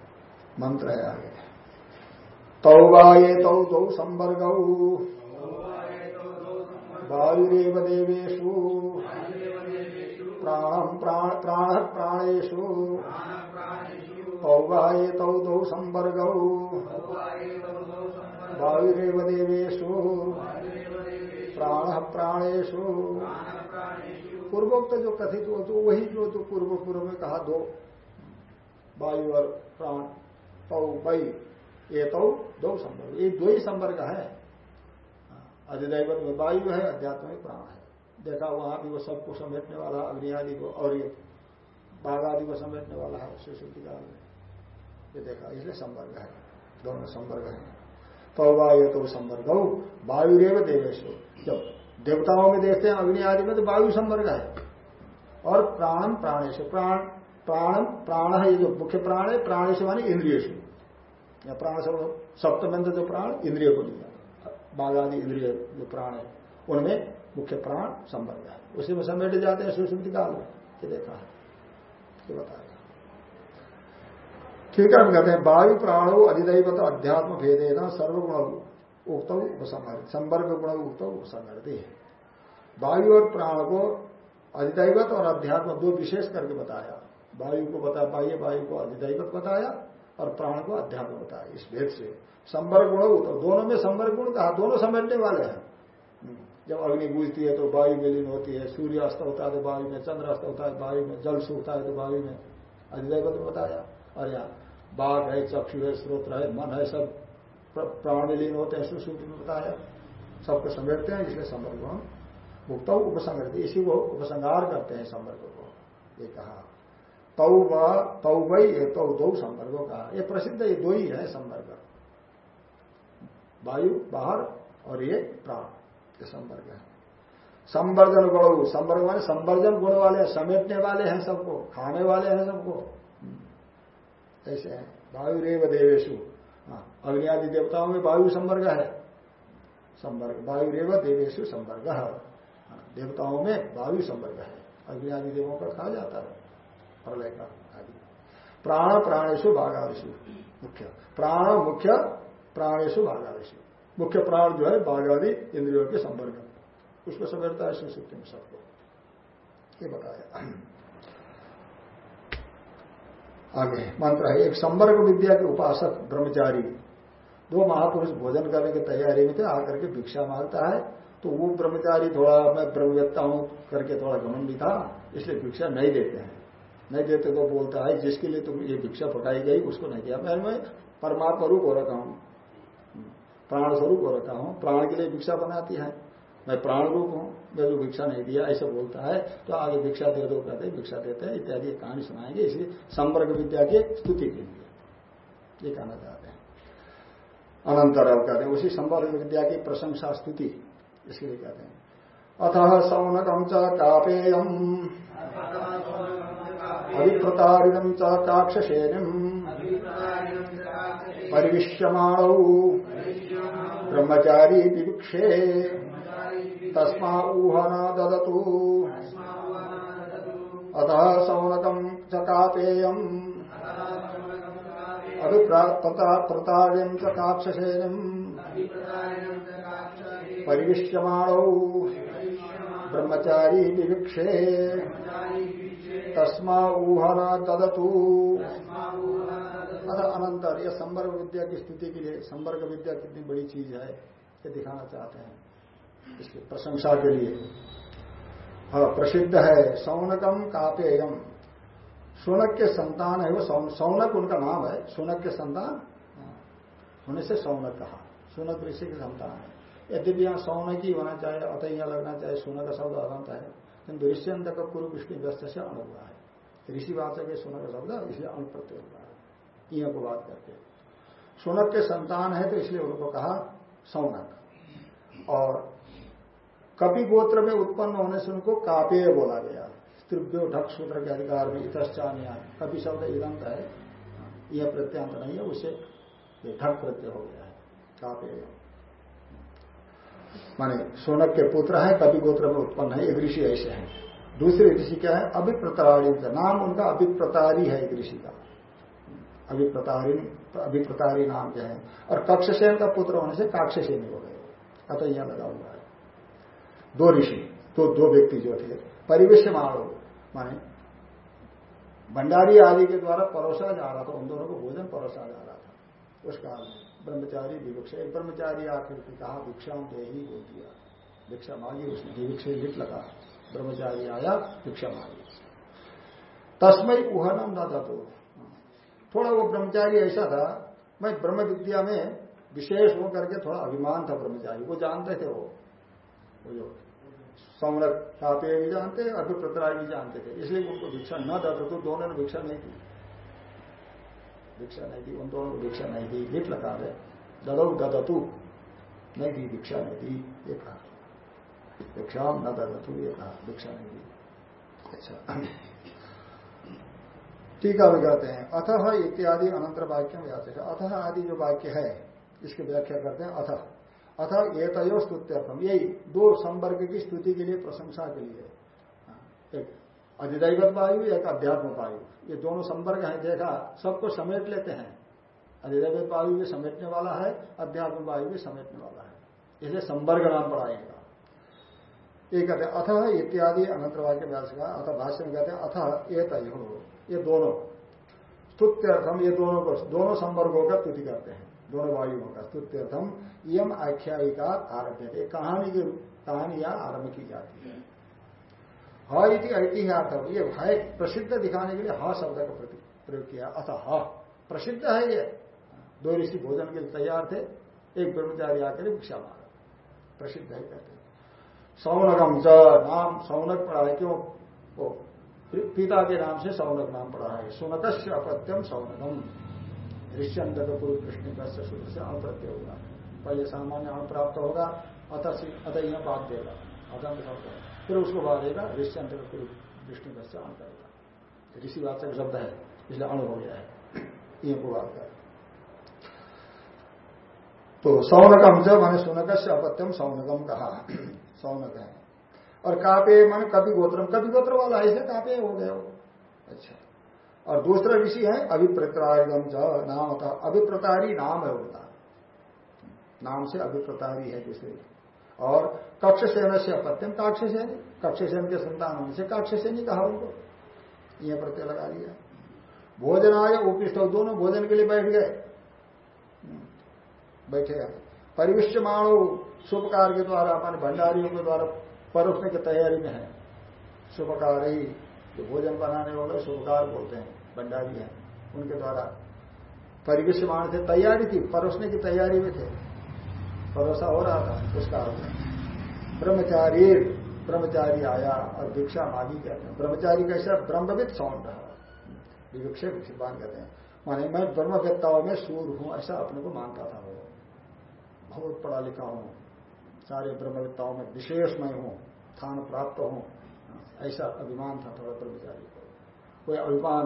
मंत्र है आगे। तौ ये तौ दौ संवर्ग। वायुरेव देवेशु प्राण प्राण प्राणेशु तौ ये तौ दौ संवर्ग। वायुरेव देवेशु प्राण प्राणेशु पूर्वोक्त जो कथित हो तो वही जो तो पूर्व पूर्व में कहा दो। वायु और प्राण। वही ये तो दो संवर्ग। ये दो ही संवर्ग है। अधिदैवत में वायु है अध्यात्म में प्राण है। देखा वहाँ भी वो सबको समेटने वाला, अग्नि आदि को और ये बाघ आदि को समेटने वाला है शिशु काल में। ये देखा, इसलिए संवर्ग है। दोनों संवर्ग है। तौबा ये तो संवर्ग। हो वायुरेव देवेश। जब देवताओं में देखते हैं, अग्नि आदि में तो वायु संवर्ग है। और प्राण प्राणेश। प्राण प्राण प्राण है, ये जो मुख्य प्राण है, प्राणेश मानी इंद्रिय या प्राण शब्द सप्तमंद जो प्राण, इंद्रिय को लिया बाघ आदि इंद्रिय जो प्राण है, उनमें मुख्य प्राण संवर्ग है। उसी में समेट जाते हैं सुश्रुति काल में। ये देखा है। ये ठीक है, हम कहते हैं, वायु प्राणो अधिदैवत अध्यात्म भेदेना सर्वगुण उक्त उपसंहारित संवर्ग गुण उक्त उपसंहरती है। वायु और प्राण को अधिदैवत और अध्यात्म दो विशेष करके बताया। वायु को बताया, बाह्य वायु को अधिदैवत बताया और प्राण को अध्यात्म होता है इस भेद से। संवर्ग गुण दोनों में संवर्ग गुण कहा दोनों समेटने वाले हैं। हम्म, जब अग्नि बूझती है तो वायु विलीन होती है सूर्य अस्त होता है तो वायु में चंद्र अस्त होता है वायु में जल सूखता है तो वायु में। अधिदैवत बताया। और यहाँ बाघ है चक्षु है स्रोत्र है मन है सब प्राण विलीन होते हैं सुश्रुति में बताया। सबको समेटते हैं इसलिए संवर्ग गुण मुक्त उपसंग इसी को उपसंगार करते हैं संवर्ग को। ये कहा। तौ तौ वही ये तौ दो संवर्गों का ये प्रसिद्ध ये दो ही है संवर्ग। वायु बाहर और ये प्राण ये संवर्ग है। संवर्जन गुण संवर्ग वाले संवर्जन गुण वाले समेटने वाले हैं सबको खाने वाले हैं सबको। हम्म। ऐसे है। वायु रेव देवेशु। हाँ, अग्नि आदि देवताओं में वायु संवर्ग है। संवर्ग वायु रेव देवेशु संवर्ग। देवताओं में वायु संवर्ग है। अग्नि आदि देवों का कहा जाता है। प्रलय का आदि। प्राण प्राणेशु भागादिशु मुख्य। प्राण मुख्य प्राणेशु भागादिशु मुख्य प्राण जो है बाघ आदि इंद्रियों के संवर्ग उसको समझता है सुसुप्ति में सबको। ये बताया। आगे, मंत्र है, एक संवर्ग विद्या के उपासक ब्रह्मचारी। दो महापुरुष भोजन करने की तैयारी में थे, आकर के भिक्षा माँगता है। तो वो ब्रह्मचारी थोड़ा, मैं ब्रह्मवेत्ता हूँ, करके थोड़ा घमंडी था, इसलिए भिक्षा नहीं देते हैं। नहीं देते तो बोलता है, जिसके लिए तुम ये भिक्षा पकाई गई, उसको नहीं दिया। मैं मैं परमात्मा रूप हो रखा हूँ। प्राण स्वरूप हो रखा हूँ। प्राण के लिए भिक्षा बनाती है। मैं प्राण रूप हूँ। मैं जो भिक्षा नहीं दिया, ऐसा बोलता है। तो आगे भिक्षा दे दो, कहते भिक्षा देते हैं, इत्यादि कहानी सुनाएँगे। इसलिए संपर्क विद्या की स्तुति के लिए। ये कहना चाहते हैं। अनंतर कहते हैं, उसी संपर्क विद्या की प्रशंसा स्तुति। इसके लिए कहते हैं अथ सौनकम च कापेयम। अभिप्रतारिणम च परिविश्यमाण। ब्रह्मचारी विवक्षे तस्मा ददतु। अतः सौनकम च कापेयम अभिप्रतारिणम च काक्षसेनिम ब्रह्मचारी विविक्षे तस्मा ऊहन तदतु। अतः अनंतर यह संवर्ग विद्या की स्थिति के लिए संवर्ग विद्या कितनी बड़ी चीज़ है ये दिखाना चाहते हैं इसकी प्रशंसा के लिए। हाँ प्रसिद्ध है सौनकम कापेयम सोनक के संतान है वो सौनक उनका नाम है सोनक के संतान। हाँ, होने से सौनक कहा। सोनक ऋषि के संतान है। यद्यपि यहाँ सौनक ही होना चाहे अतः लगना चाहे सोना का शब्द अनंत है। किंतु ऋष्यंत का पूर्व विष्णु व्यस्त से अणु हुआ है। ऋषि वाचक का शब्द इसलिए अणु प्रत्यय हुआ है। यह को बात करके। सुनक के संतान है तो इसलिए उनको कहा सौनक। और कपि गोत्र में उत्पन्न होने से उनको कापेय बोला गया। त्रिव्यो ढक सूत्र के अधिकार में इतश्चान्या कपि शब्द इदंत है। यह प्रत्यांत नहीं है, उसे ढक प्रत्यय हो गया है। कापेय। माने सोनक के पुत्र हैं कवि गोत्र में उत्पन्न है, एक ऋषि ऐसे हैं। दूसरे ऋषि क्या है? अभिप्रतारी नाम उनका अभिप्रतारी है एक ऋषि का। अभिप्रतारी अभिप्रतारी नाम क्या है? और कक्षसेन का पुत्र होने से काक्षसेन हो गए। अतः यहाँ लगा हुआ है। दो ऋषि तो दो व्यक्ति जो थे परिवेश मारो माने भंडारी आदि के द्वारा परोसा जा रहा था, उन दोनों को भोजन परोसा जा रहा था। उस काल में। ब्रह्मचारी विवक्षा, एक ब्रह्मचारी आखिर की कहा, भिक्षा दे ही बोल दिया। भिक्षा मांगी, उसने विवक्ष लिट लगा। ब्रह्मचारी आया, भिक्षा मांगी। तस्मय उहनम न तो थोड़ा वो ब्रह्मचारी ऐसा था, मैं ब्रह्म विद्या में विशेष होकर के थोड़ा अभिमान था ब्रह्मचारी, वो जानते थे वो। वो जो संरक भी जानते अभिप्रतराय भी जानते थे, इसलिए उनको भिक्षा न दे तो दोनों ने भिक्षा नहीं की। भिक्षा नहीं दी उन दोनों को भिक्षा नहीं दी लिट लगा दे ददौ ददतु नहीं दी भिक्षा नहीं दी ये कहा। भिक्षा न ददतु ये कहा भिक्षा नहीं दी। अच्छा। टीका में कहते हैं। अथह इत्यादि अनंतर वाक्य में जाते हैं। अथह आदि जो वाक्य है इसकी व्याख्या करते हैं। अथ। अथ ये तय स्तुत्यर्थम यही दो संवर्ग की स्तुति के लिए प्रशंसा के लिए। हाँ, एक। अधिदैवत वायु एक अध्यात्म वायु। ये दोनों संवर्ग है, देखा, सबको समेट लेते हैं। अधिदैवत वायु भी समेटने वाला है, अध्यात्म वायु भी समेटने वाला है। इसलिए संवर्ग नाम पढ़ाएगा। ये कहते अथ इत्यादि अनंत वाक्य व्यास का अथ भाष्य में कहते हैं, अथ ये तय ये दोनों। स्तुत्यर्थम ये दोनों को, दोनों संवर्गों का स्तुति करते हैं। दोनों वायुओं का स्तुत्यर्थम यम आख्यायिका आरभ्य कहानी की, कहानी यहाँ आरंभ की जाती है। ह इति ऐतिह्यार्थ ये है प्रसिद्ध दिखाने के लिए ह शब्द का प्रयोग किया। ह प्रसिद्ध है ये। दो ऋषि भोजन के लिए तैयार थे। एक ब्रह्मचारी आकर भिक्षा मारा प्रसिद्ध है कहते सौनकम च नाम सौनक पढ़ा है। क्यों? वो पिता के नाम से सौनक नाम पड़ा है। सुनकस्य अपत्यम सौनकम। ऋष्यंत गुरु कृष्ण का सूत्र से अप्रत्य होगा। पहले सामान्य अण प्राप्त होगा। अत अत यह बात देगा। अदंत शब्द फिर उसको बाधेगा ऋष्यंत पूर्व विष्णु का से अण करेगा ऋषि वाचक शब्द है, इसलिए अण हो गया है। ये को बात कर तो सौनकम जब मैंने सुनक से अपत्यम सौनकम कहा। [CLEARS THROAT] सौनक है। और कापे मन कभी गोत्रम कभी गोत्र वाला ऐसे कापे हो गए हो अच्छा। और दूसरा ऋषि है अभिप्रतारिगम नाम होता अभिप्रतारी नाम है उनका। नाम से अभिप्रतारी है दूसरे और कक्ष सेन से अपत्यम काक्ष सेन कक्ष सेन के संतान होने से काक्ष सेन कहा उनको। यह प्रत्यय लगा दिया। भोजनाय उपृष्ट दोनों भोजन के लिए बैठ गए। बैठे परिविष्टमाणु शुभ कार्य के द्वारा, मान भंडारियों के द्वारा परोसने की तैयारी में है। शुभकार ही जो भोजन बनाने वाले शुभकार बोलते हैं, भंडारी हैं। उनके द्वारा परिवेशमान थे तैयारी थी, परोसने की तैयारी में थे। परोसा हो रहा था, उसका ब्रह्मचारी ब्रह्मचारी आया और भिक्षा मांगी कहते हैं। ब्रह्मचारी कैसे ब्रह्मविद सौंड विभिक्षे विक्षिपान कहते हैं। माने मैं ब्रह्मवेत्ताओं में सूर हूँ, ऐसा अपने को मानता था वो। बहुत पढ़ा लिखा हूँ। सारे ब्रह्मविद्ताओं में विशेष मैं हूँ, स्थान प्राप्त हूँ। ऐसा अभिमान था थोड़ा ब्रह्मचारी को। कोई अभिमान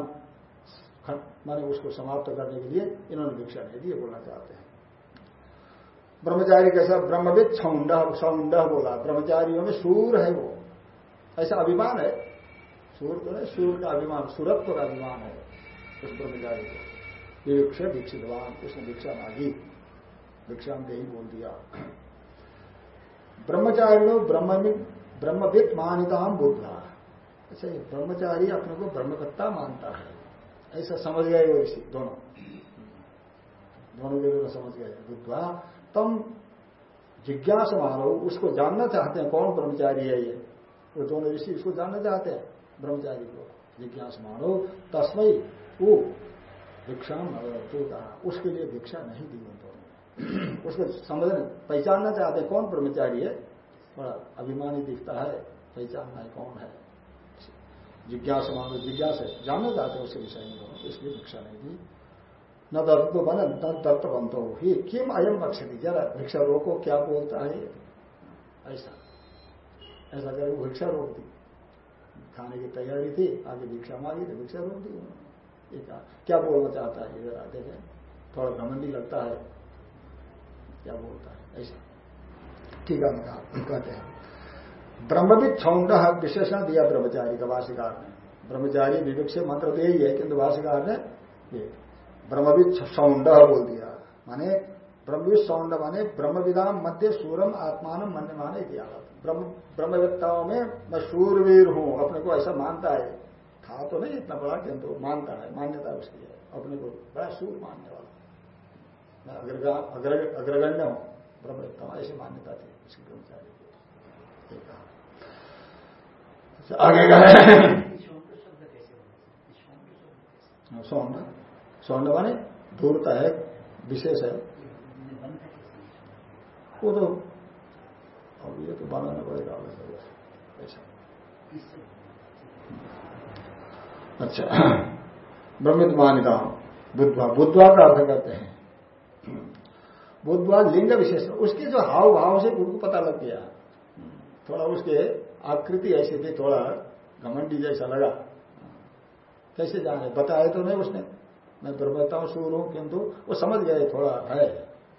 माने उसको समाप्त करने के लिए इन्होंने भिक्षा नहीं दी बोलना चाहते हैं। ब्रह्मचारी कैसा ब्रह्मविद सौंड सौंड बोला। ब्रह्मचारियों में सूर है वो। ऐसा अभिमान है? सूर तो नहीं सूर का अभिमान, सूरत्व का अभिमान है उस ब्रह्मचारी को। विवक्ष दीक्षितवान, उसने भिक्षा मांगी। भिक्षा में यही बोल दिया। ब्रह्मचारी लोग ब्रह्म ब्रह्मविद मानिताम बुद्धा। अच्छा ब्रह्मचारी अपने को ब्रह्मकत्ता मानता है। ऐसा समझ गए वो ऋषि दोनों। दोनों जगह समझ गए। बुद्धवा तम जिज्ञास मानो उसको जानना चाहते हैं कौन ब्रह्मचारी है ये? वो दोनों ऋषि इसको जानना चाहते हैं, ब्रह्मचारी को। जिज्ञास मानो तस्मय वो भिक्षा तो। कहा उसके लिए भिक्षा नहीं दी उन दोनों उसको समझने, पहचानना चाहते हैं कौन ब्रह्मचारी है? बड़ा अभिमानी दिखता है, पहचानना है कौन है? जिज्ञास मानो जिज्ञास है। जानना चाहते हैं उसके विषय में इसलिए भिक्षा नहीं दी। न तो बन न बनते हो ही किम अयम दी जरा भिक्षा रोको क्या बोलता है? ऐसा। ऐसा करे भिक्षा रोक दी खाने की तैयारी थी, आगे भिक्षा मांगी तो भिक्षा रोक दी उन्होंने क्या बोलना चाहता है? इधर आते थे थोड़ा घमंडी लगता है। क्या बोलता है? ऐसा। ठीक है कहते हैं। ब्रह्मविद छौंड विशेषण दिया ब्रह्मचारी का भाषिकार ने। ब्रह्मचारी विवेक से मंत्र तो यही है, किंतु भाषिकार ने ब्रह्मविद सौंड बोल दिया। माने ब्रह्मविद सौंड माने ब्रह्मविदाम मध्य सूरम आत्मान मन माने दिया ब्रह्म ब्रह्मविद्ताओं में मैं सूरवीर हूँ अपने को ऐसा मानता है। था तो नहीं इतना बड़ा किंतु मानता है मान्यता उसकी है। अपने को बड़ा सूर मानने वाला मैं अग्रगण्य हूँ ब्रह्मवेत्ता ऐसी मान्यता थी उसकी ब्रह्मचारी की। अच्छा, आगे गए स्वर्ण स्वर्ण माने दूरता है, विशेष है। वो तो अब ये तो बनाना पड़ेगा ऐसा। अच्छा ब्रह्मित मान्यता बुद्धवा। बुद्धवा का अर्थ करते हैं। बुद्धवाद लिंग विशेष, उसके जो हाव भाव से उनको पता लग गया। थोड़ा उसके आकृति ऐसी थी, थोड़ा घमंडी जैसा लगा। कैसे जाने? बताया तो नहीं उसने। मैं ब्रह्मता हूँ सूर हूँ, किंतु वो समझ गए थोड़ा है,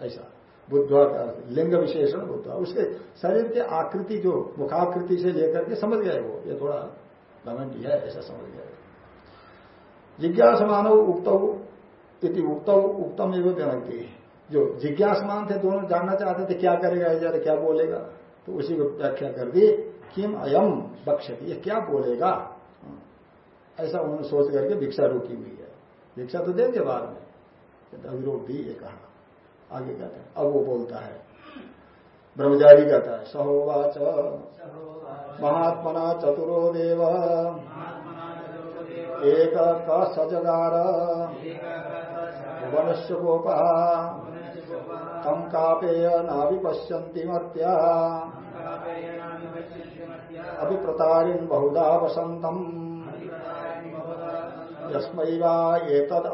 ऐसा। बुद्धवा का लिंग विशेषण बुद्धवा, उसके शरीर की आकृति जो, मुखाकृति से लेकर के समझ गए वो, ये थोड़ा घमंडी है, ऐसा समझ गए। जिज्ञास मानव उक्त इति उक्त उत्तम एवं व्यक्ति जो जिज्ञासमान थे, दोनों जानना चाहते थे, क्या करेगा जरा क्या बोलेगा तो उसी को व्याख्या कर दी, किम अयम बक्षती ये क्या बोलेगा? ऐसा उन्होंने सोच करके भिक्षा रोकी हुई है। भिक्षा तो देंगे बाद में। अविरोध दी ये कहा। आगे कहते हैं, अब वो बोलता है। ब्रह्मचारी कहता है, सहोवाच, महात्मना चतुरो देव। एक का सजगार। वनश्य गोपा। तम कापेय नाभि पश्यंती मत्या। अभिप्रतारिण बहुधा वसंतम यस्मै वा एतद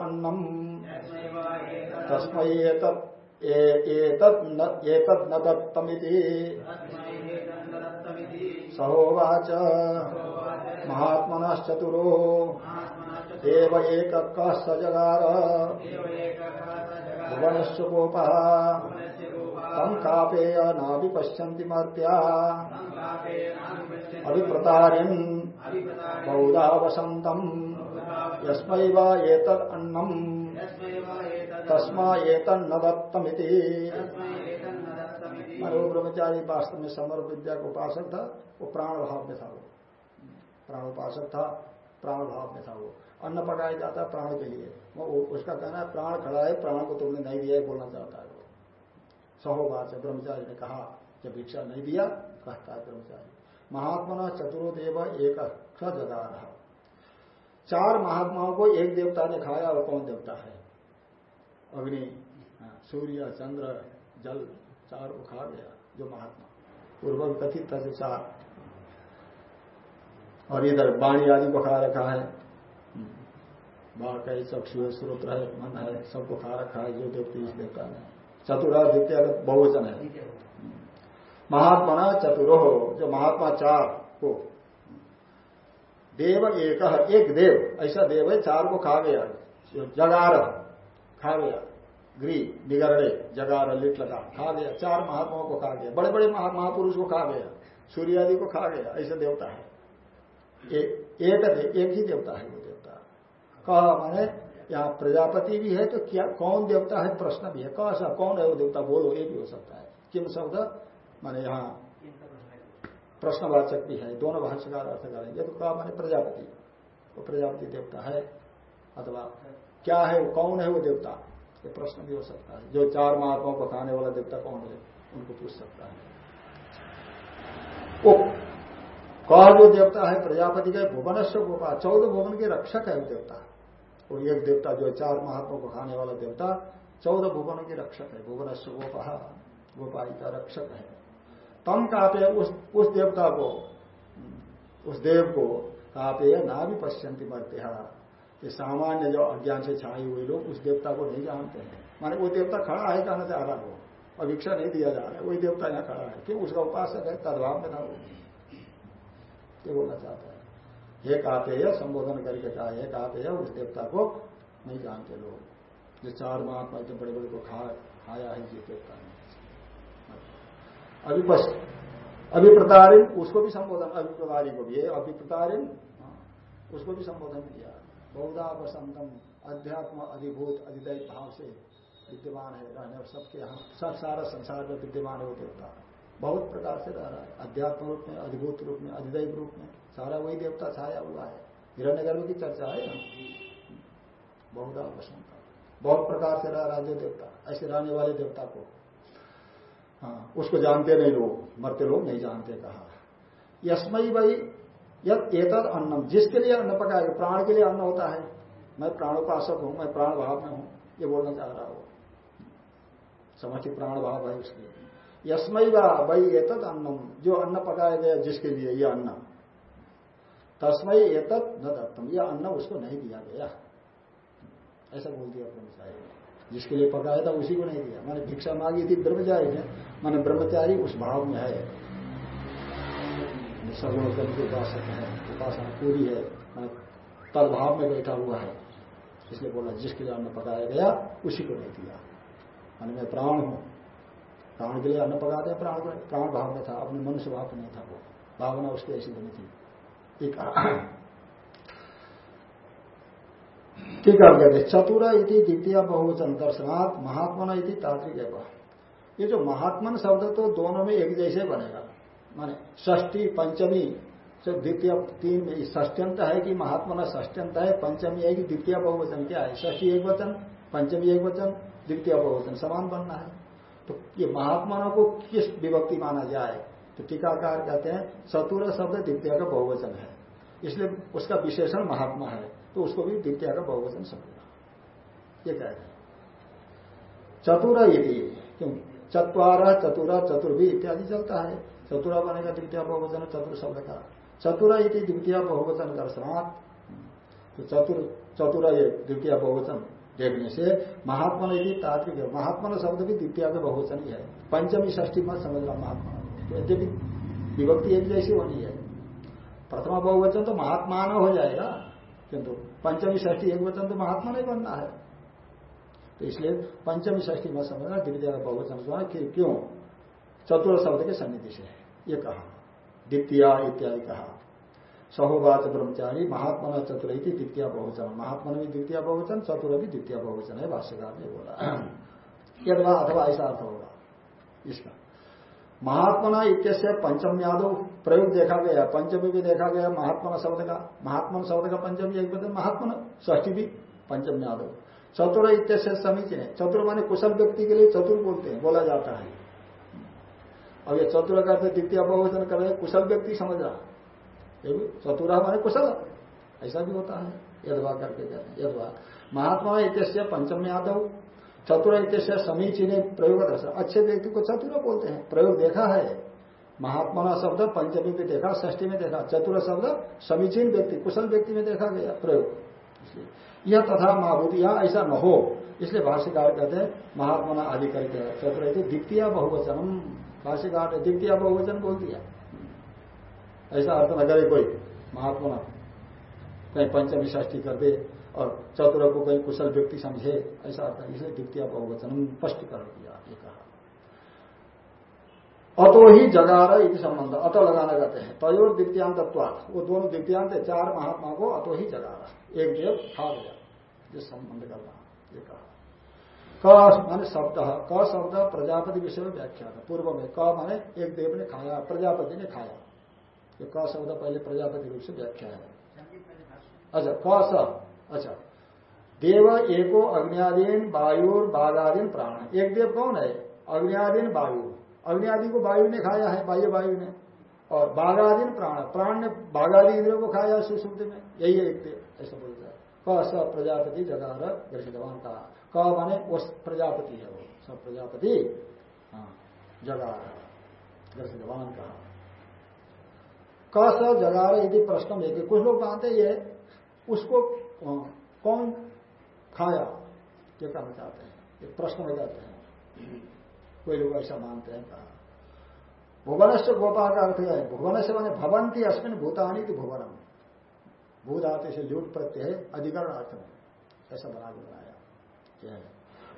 तस्मै एतत् न दत्तमिति। सहोवाच। महात्मनश्चतुरो। देव एक सजगार भुवनश्च गोपः तम कापेय नाभि पश्यन्ति मर्त्या। अभिप्रतारिन्। बहुधा वसन्तम् यस्मै वा तस्मा एतन्न दत्तमिति वो ब्रह्मचारी वास्तव में समर विद्या का उपासक था वो प्राण भाव में था वो। प्राण उपासक था प्राण भाव में था वो। अन्न पकाया जाता है प्राण के लिए। वो उसका कहना है प्राण खड़ा है प्राण को तुमने नहीं दिया है बोलना चाहता है वो। सहोवाच ब्रह्मचारी ने कहा जब भिक्षा नहीं दिया कहता है ब्रह्मचारी। महात्मा चतुर्देव एक रहा चार महात्माओं को एक देवता ने खाया और कौन देवता है? अग्नि हाँ, सूर्य चंद्र जल चार को खा गया जो महात्मा। पूर्व कथित था जो चार। और इधर वाणी आदि को खा रखा है। बाढ़ का चक्षु स्रोत है मन है सबको खा रखा है जो देवती इस देवता ने चतुरा द्वितीय बहुवचन है। महात्मा चतुरो जो महात्मा चार को देव एक एक देव। ऐसा देव है, चार को खा गया। जगार, खा गया। ग्री बिगड़े जगार, लिट लगा, खा गया। चार महात्माओं को खा गया। बड़े बड़े महापुरुष को खा गया। सूर्य आदि को खा गया। ऐसा देवता है। एक एक ही देवता है वो देवता। कहा माने, यहाँ प्रजापति भी है तो क्या, कौन देवता है? प्रश्न भी है। कहा कौन है वो देवता? बोलो ये भी हो सकता है। किम शब्द? माने यहाँ प्रश्नवाचक भी है, दोनों भाष्यकार अर्थ करेंगे तो कहा माने प्रजापति। वो प्रजापति देवता है अथवा क्या है, वो कौन है वो देवता? ये प्रश्न भी हो सकता है। जो चार महात्माओं को खाने वाला देवता कौन है, उनको पूछ सकता है। वो कह जो देवता है? प्रजापति का भुवनस्व गोपा चौदह भुवन के रक्षक है वो देवता। और एक देवता जो चार महात्मा को खाने वाला देवता, चौदह भुवनों के रक्षक है भुवनस्व गोपा गोपाई का रक्षक है। तम कापे उस उस देवता को, उस देव को कापे ना भी पश्यंती मरते ये सामान्य जो अज्ञान से छाए हुए लोग, उस देवता को नहीं जानते हैं। माने वो देवता खड़ा है कहना चाह रहा वो अभिक्षा नहीं दिया जा रहा है, वही देवता यहाँ खड़ा है। क्यों? उसका उपासक है, तदभाव में था वो ये बोलना चाहता है। हे कापेय संबोधन करके कहा हे कापेय उस देवता को नहीं जानते लोग। जो चार महात्मा जो बड़े बड़े को खा, खाया है जिस देवता ने। अभी बस अभिप्रतारिण उसको भी संबोधन अभिप्रतारी को भी। अभिप्रतारिण उसको भी संबोधन किया। बहुधा वसंतम अध्यात्म अधिभूत अधिदैत भाव से विद्यमान है, रहने सबके हम सब सारा संसार में विद्यमान है देवता। बहुत प्रकार से रह रहा है। अध्यात्म रूप में, अधिभूत रूप में अधिदैव रूप में, सारा वही देवता छाया हुआ है। हिरण्य गर्भ की चर्चा है बहुधा वसंत बहुत प्रकार से रह रहा देवता, ऐसे रहने वाले देवता को। हाँ उसको जानते नहीं लोग, मरते लोग नहीं जानते, कहा। यशमयी भाई यद अन्नम। जिसके लिए अन्न पकाएगा प्राण के लिए अन्न होता है। मैं प्राणोपासक हूँ, मैं प्राण भाव में हूँ, ये बोलना चाह रहा हूँ। समझित प्राण भाव है उसके लिए। यशमई भाई एतद अन्नम। जो अन्न पकाया गया, जिसके लिए यह अन्न। तस्मय एतद न दत्तम। यह अन्न उसको नहीं दिया गया। ऐसा बोल दिया ब्रह्मचारी जिसके लिए पकाया था उसी को नहीं दिया। मैंने भिक्षा मांगी थी ब्रह्मचारी ने। मैंने ब्रह्मचारी उस भाव में है। सगुण की उपासक है। उपासना पूरी है। तदभाव में बैठा हुआ है। इसलिए बोला, जिसके लिए अन्न पकाया गया, उसी को नहीं दिया। मैंने मैं प्राण हूँ। प्राण के लिए अन्न पकाते हैं, प्राण प्राण भाव में था। अपने मनुष्य भाव नहीं था वो। भावना उसकी ऐसी बनी थी। एक ठीक है कहते चतुरा इति द्वितीय बहुवचन दर्शनात् महात्मा इति तात्विक ये जो महात्मन शब्द तो दोनों में एक जैसे बनेगा। माने ष्टी पंचमी से द्वितीय तीन में ष्टंत है कि महात्मा ष्टंत है, पंचमी है कि द्वितीय बहुवचन क्या है? ष्टी एक वचन, पंचमी एक वचन, द्वितीय बहुवचन समान बनना है। तो ये महात्माओं को किस विभक्ति माना जाए? तो टीकाकार कहते हैं, चतुर शब्द द्वितीय का बहुवचन है। इसलिए उसका विशेषण महात्मा है। तो उसको भी द्वितीय का बहुवचन समझना। ये कह रहे चतुर यदि क्यों? चतवार चतुरा चतुर्भी इत्यादि चलता है। चतुरा बनेगा द्वितीय बहुवचन चतुर शब्द का। चतुरा यदि द्वितीय बहुवचन दर्शनात्। तो चतुर, चतुरा ये द्वितीय बहुवचन देखने से महात्मा यदि तात्विक, महात्मा शब्द भी द्वितीय का बहुवचन ही है। पंचमी षष्ठी मत समझना महात्मा तो यद्यपि विभक्ति एक जैसी होनी है। प्रथमा बहुवचन तो महात्मा हो जाएगा। किंतु पंचमी षष्ठी एक वचन तो महात्मा नहीं बनना है। तो इसलिए पंचमी षष्ठी में समझना द्वितीय बहुवचन सुना कि क्यों? चतुर शब्द के सन्निधि से है, ये कहा। द्वितीय इत्यादि कहा। सहोवाच ब्रह्मचारी, महात्मा चतुर द्वितीय बहुवचन। महात्मा भी द्वितीय बहुवचन, चतुर भी द्वितीय बहुवचन है, भाष्यकार ने बोला। [CLEARS THROAT] अथवा ऐसा अर्थ होगा। इसका महात्मा इत्यस्य पंचम यादव प्रयोग देखा गया। पंचमी भी देखा गया महात्मा शब्द का। महात्मा शब्द का पंचमी एक बदल महात्मा ष्ठी भी पंचम यादव। चतुर इत्यस्य समीचीन है। चतुर माने कुशल व्यक्ति के लिए चतुर बोलते हैं, बोला जाता है। अब ये चतुर करते द्वितीय बहुवचन कर रहे कुशल व्यक्ति समझा ये भी चतुरा माने कुशल। ऐसा भी होता है। यदवा करके कहते हैं, यदवा। महात्मा इत्यस्य पंचम यादव चतुर इत्यस्य समीचीन प्रयोग अच्छे व्यक्ति को चतुर बोलते हैं। प्रयोग देखा है। महात्मा शब्द पंचमी में देखा ष्ठी में देखा, चतुर शब्द समीचीन व्यक्ति, कुशल व्यक्ति में देखा गया प्रयोग। यह तथा महाभूति ऐसा न हो। इसलिए भाष्यकार कहते हैं, महात्मा आदि करके चतुर द्वितीय बहुवचन भाष्यकार ने द्वितीय बहुवचन बोल दिया। ऐसा अर्थ न करे कोई महात्मा। कहीं पंचमी ष्ठी कर दे। और चतुर को कहीं कुशल व्यक्ति समझे ऐसा अर्थ इसलिए द्वितीय बहुवचन स्पष्ट कर दिया ये कहा। अतो ही जगार इति संबंध अतो लगाना कहते हैं। तयोर द्वितीयांत वो दोनों द्वितीयांत चार महात्मा को अतो ही जगारा एक देव खा गया जिस संबंध करना ये कहा। क माने शब्द क शब्द प्रजापति विषय में व्याख्या था पूर्व में क माने एक देव ने खाया प्रजापति ने खाया। ये क शब्द पहले प्रजापति रूप से व्याख्या है। अच्छा क अच्छा। देव एको अग्नियादीन वायु बाघादीन प्राण। एक देव कौन है? अग्नियादीन वायु। अग्नियादि को वायु ने खाया है, बाह्य वायु ने। और बाघादीन प्राण। प्राण ने बाघादि इंद्रियों को खाया सुश्रुति में। यही एक देव, ऐसा बोलता है क स प्रजापति जगार ग्रसितवान का क माने उस प्रजापति है वो सब प्रजापति हाँ जगार ग्रसितवान का क स जगार यदि प्रश्न में कुछ लोग मानते ये, उसको कौन कौन खाया? ये कहना चाहते हैं। ये प्रश्न हो जाते हैं। कोई लोग ऐसा मानते हैं कहा भुवन से गोपा का अर्थ है भुवन से मैंने भवंती अश्विन भूतानी की भुवनम। भूत आते से लूट प्रत्यय अधिकरण अर्थ में ऐसा बना के बनाया।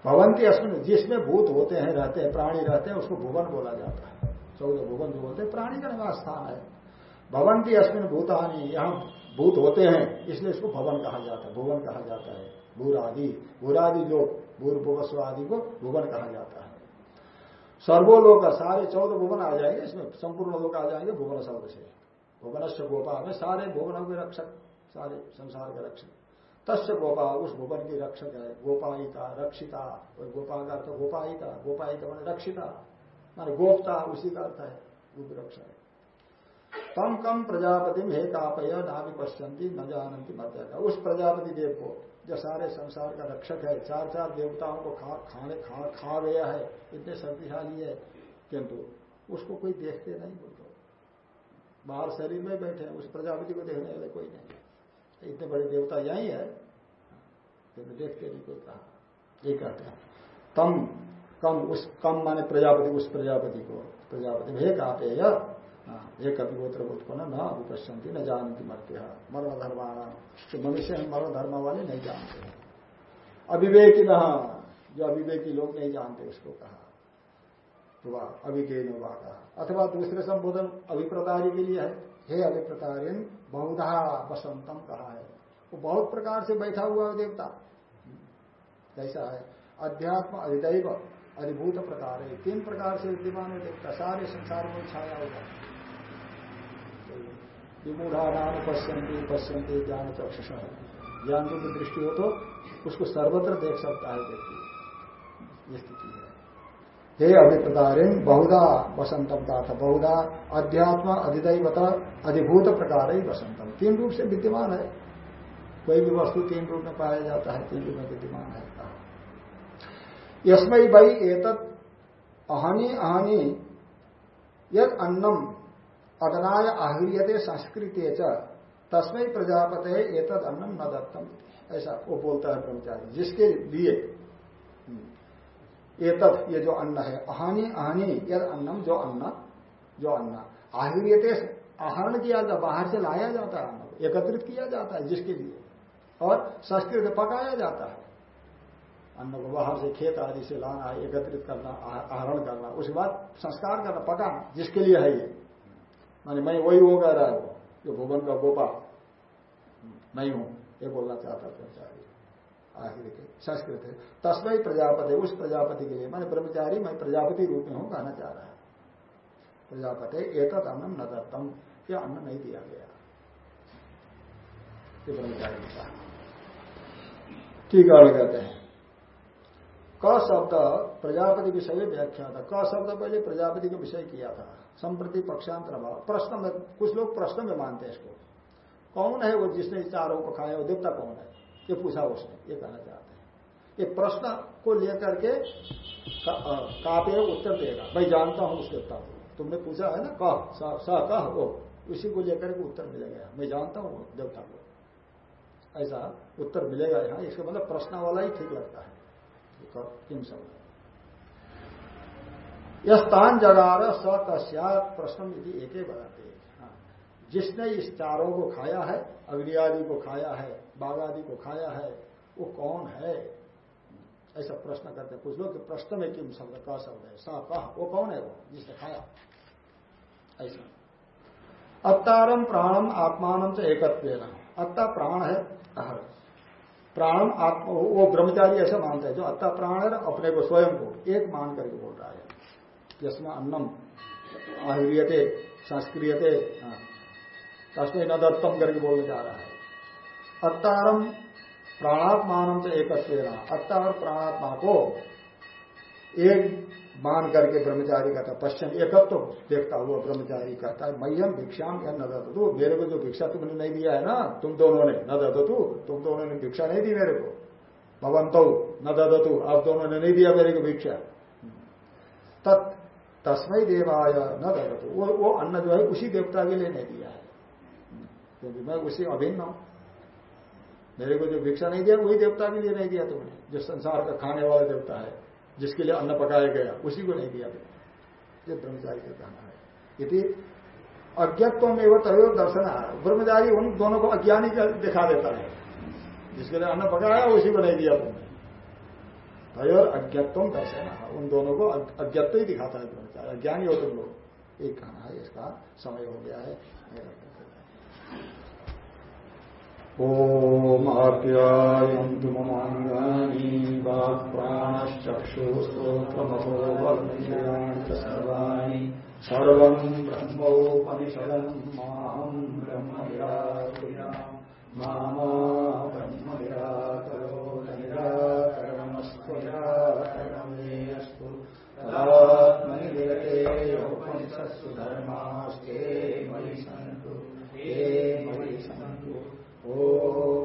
भवंती अश्विन जिसमें भूत होते हैं, रहते हैं, प्राणी रहते हैं, उसको भुवन बोला जाता है। चौदह भुवन जो बोलते हैं, प्राणी का निवास स्थान है। भवंती अश्विन भूतानी, यहाँ भूत होते हैं, इसलिए इसको भवन कहा जाता है, भुवन कहा जाता है। भूर आदि भूरादि लोग भूर भुवस्व आदि को भुवन कहा जाता है। सर्वोलोक, सारे चौदह भुवन आ जाएँगे, इसमें संपूर्ण लोग आ जाएँगे भुवन शब्द से। भुवन से गोपा में सारे भुवनों के रक्षक, सारे संसार के रक्षक। तस्य गोपा उस भुवन की रक्षक है गोपायिका रक्षिता। और गोपा का अर्थ गोपायिका गोपायिका मैंने रक्षिता। माने गोपता, उसी का अर्थ है रक्षक। है तम कम प्रजापति हे कापय नाभि पश्यंती, न जानती मत उस प्रजापति देव को, जो सारे संसार का रक्षक है चार चार देवताओं को खा खाने खा खा गया है, इतने शक्तिशाली है, किंतु उसको कोई देखते नहीं बोलते। बाहर शरीर में बैठे हैं, उस प्रजापति को देखने वाले कोई नहीं इतने बड़े देवता यही है, किंतु देखते नहीं कोई कहा। ये कहते हैं, तम कम उस कम माने प्रजापति, उस प्रजापति को, प्रजापति हे कापे ये कपिगोत्र उत्पन्न न उपस्थिति न जानती मरते मर्म धर्माना तो मनुष्य मर्म धर्म वाले नहीं जानते हैं। अविवेकी न जो अविवेकी लोग नहीं जानते उसको कहा। तो अभिज्ञ कहा अथवा दूसरे संबोधन अभिप्रदारी के लिए है। हे अभिप्रदारिन बहुधा बसंतम कहा है। वो बहुत प्रकार से बैठा हुआ है देवता। कैसा है? अध्यात्म अधिदैव अधिभूत प्रकार है। तीन प्रकार से विद्यमान है देवता। सारे संसार में छाया होगा विमूढ़ा नाम पश्यंती पश्यंती ज्ञान चक्षुष ज्ञान की दृष्टि हो तो उसको सर्वत्र देख सकता है व्यक्ति। ये स्थिति है। हे अभिप्रदारिन बहुधा वसंतम का था बहुधा अध्यात्म अधिदैवता अधिभूत प्रकार ही वसंतम। तीन रूप से विद्यमान है। कोई भी वस्तु तीन रूप में पाया जाता है, तीन रूप में विद्यमान है। यस्मय भाई एतत् अहानी अहानी यद अन्नम अदनाय आहरियते संस्कृत तस्मय प्रजापते एतद अन्नम न दत्तम ऐसा वो बोलता है ब्रह्मचारी, जिसके लिए एतद, ये जो अन्न है, अहानी अहानी, यद अन्नम जो अन्न जो अन्न। आहरियते आहरण किया जाता, बाहर से लाया जाता है अन्न एकत्रित किया जाता है जिसके लिए। और संस्कृत पकाया जाता है। अन्न को बाहर से खेत आदि से लाना, एकत्रित करना आहरण करना, उसके बाद संस्कार करना, पकाना, जिसके लिए है ये। माने मैं वही हो कह रहा है वो, जो भुवन का गोपा नहीं हूँ, ये बोलना चाहता ब्रह्मचारी आखिर के संस्कृत है। तस्मय प्रजापति, उस प्रजापति के लिए। मैंने ब्रह्मचारी, मैं प्रजापति रूप में हूँ कहना चाह रहा है। प्रजापति एक अन्न न दत्तम। ये अन्न नहीं दिया गया। ब्रह्मचारी का ठीक है कहते हैं? क शब्द, प्रजापति विषय व्याख्या था। क शब्द पहले प्रजापति का विषय किया था। संप्रति पक्षांतर भाव। प्रश्न में, कुछ लोग प्रश्न में मानते हैं इसको। कौन है वो जिसने चारों को खाया? वो देवता कौन है? ये पूछा उसने, ये कहना चाहते हैं। ये प्रश्न को लेकर के कापे उत्तर देगा। मैं जानता हूँ उस देवता को। तुमने पूछा है ना? कह, स कह वो उसी को लेकर के उत्तर मिलेगा। मैं जानता हूँ देवता को। ऐसा उत्तर मिलेगा यहाँ। इसका मतलब प्रश्न वाला ही ठीक लगता है। किम शब्द यस्तान जगार स कश्यात प्रश्न एक हाँ। जिसने इस चारों को खाया है अग्नि आदि को खाया है बाघ आदि को खाया है, वो कौन है? ऐसा प्रश्न करते हैं। कुछ लोग प्रश्न में किम शब्द का शब्द है? सा कह वो कौन है वो जिसने खाया? ऐसा। अत्तारम प्राणम आत्मान से एकत्व अत्ता प्राण है, अहर। प्राण आत्मा, वो ब्रह्मचारी ऐसा मानता है। जो अत्ता प्राण है अपने को स्वयं को एक मान करके बोल रहा है। जिसमें अन्नम। आहुरियते संस्क्रियते। हाँ, तस्में न दत्तम करके बोलने जा रहा है। अत्तारम प्राणात्मान तो एक अत्ता और प्राणात्मा को एक मान करके ब्रह्मचारी कहता पश्चिम एकत्व तो देखता हुआ ब्रह्मचारी कहता है। मयम भिक्षाम या न दत्त तू मेरे को जो भिक्षा तुमने नहीं दिया है ना तुम दोनों ने न दत्त तू तुम दोनों ने भिक्षा नहीं दी मेरे को। भवंतो न दत्त तू आप दोनों ने नहीं दिया मेरे को भिक्षा। तत् तस्मय देवाय न दत्त वो वो अन्न जो है उसी देवता के लिए नहीं दिया है। क्योंकि मैं उसी अभिन्न हूँ। मेरे को जो भिक्षा नहीं दिया, वही देवता के लिए नहीं दिया तुमने। जो संसार का खाने वाला देवता है, जिसके लिए अन्न पकाया गया, उसी को नहीं दिया ये ब्रह्मचारी का कहना है। यदि अज्ञत्व में वो तय दर्शन। ब्रह्मचारी उन दोनों को अज्ञानी दिखा देता है। जिसके लिए अन्न पकाया, उसी को नहीं दिया तुमने। तय अज्ञत्व दर्शन। उन दोनों को अज्ञत्व ही दिखाता है अज्ञानी हो तुम लोग। एक कहना है, इसका समय हो गया है। ओमाप्यायन्तु ममाङ्गानि वाक्प्राणश्चक्षुस्तोत्रमथो च सर्वाणि। सर्वम् ब्रह्मोपनिषदम् माहम् ब्रह्म निराकुर्याम् मामा ब्रह्म निराकरो निराकरणमस्त्वयाकरणमेऽस्तु तदात्मनिरते उपनिषत्सु धर्मास्ते मयि सन्तु ते मयि सन्तु शांति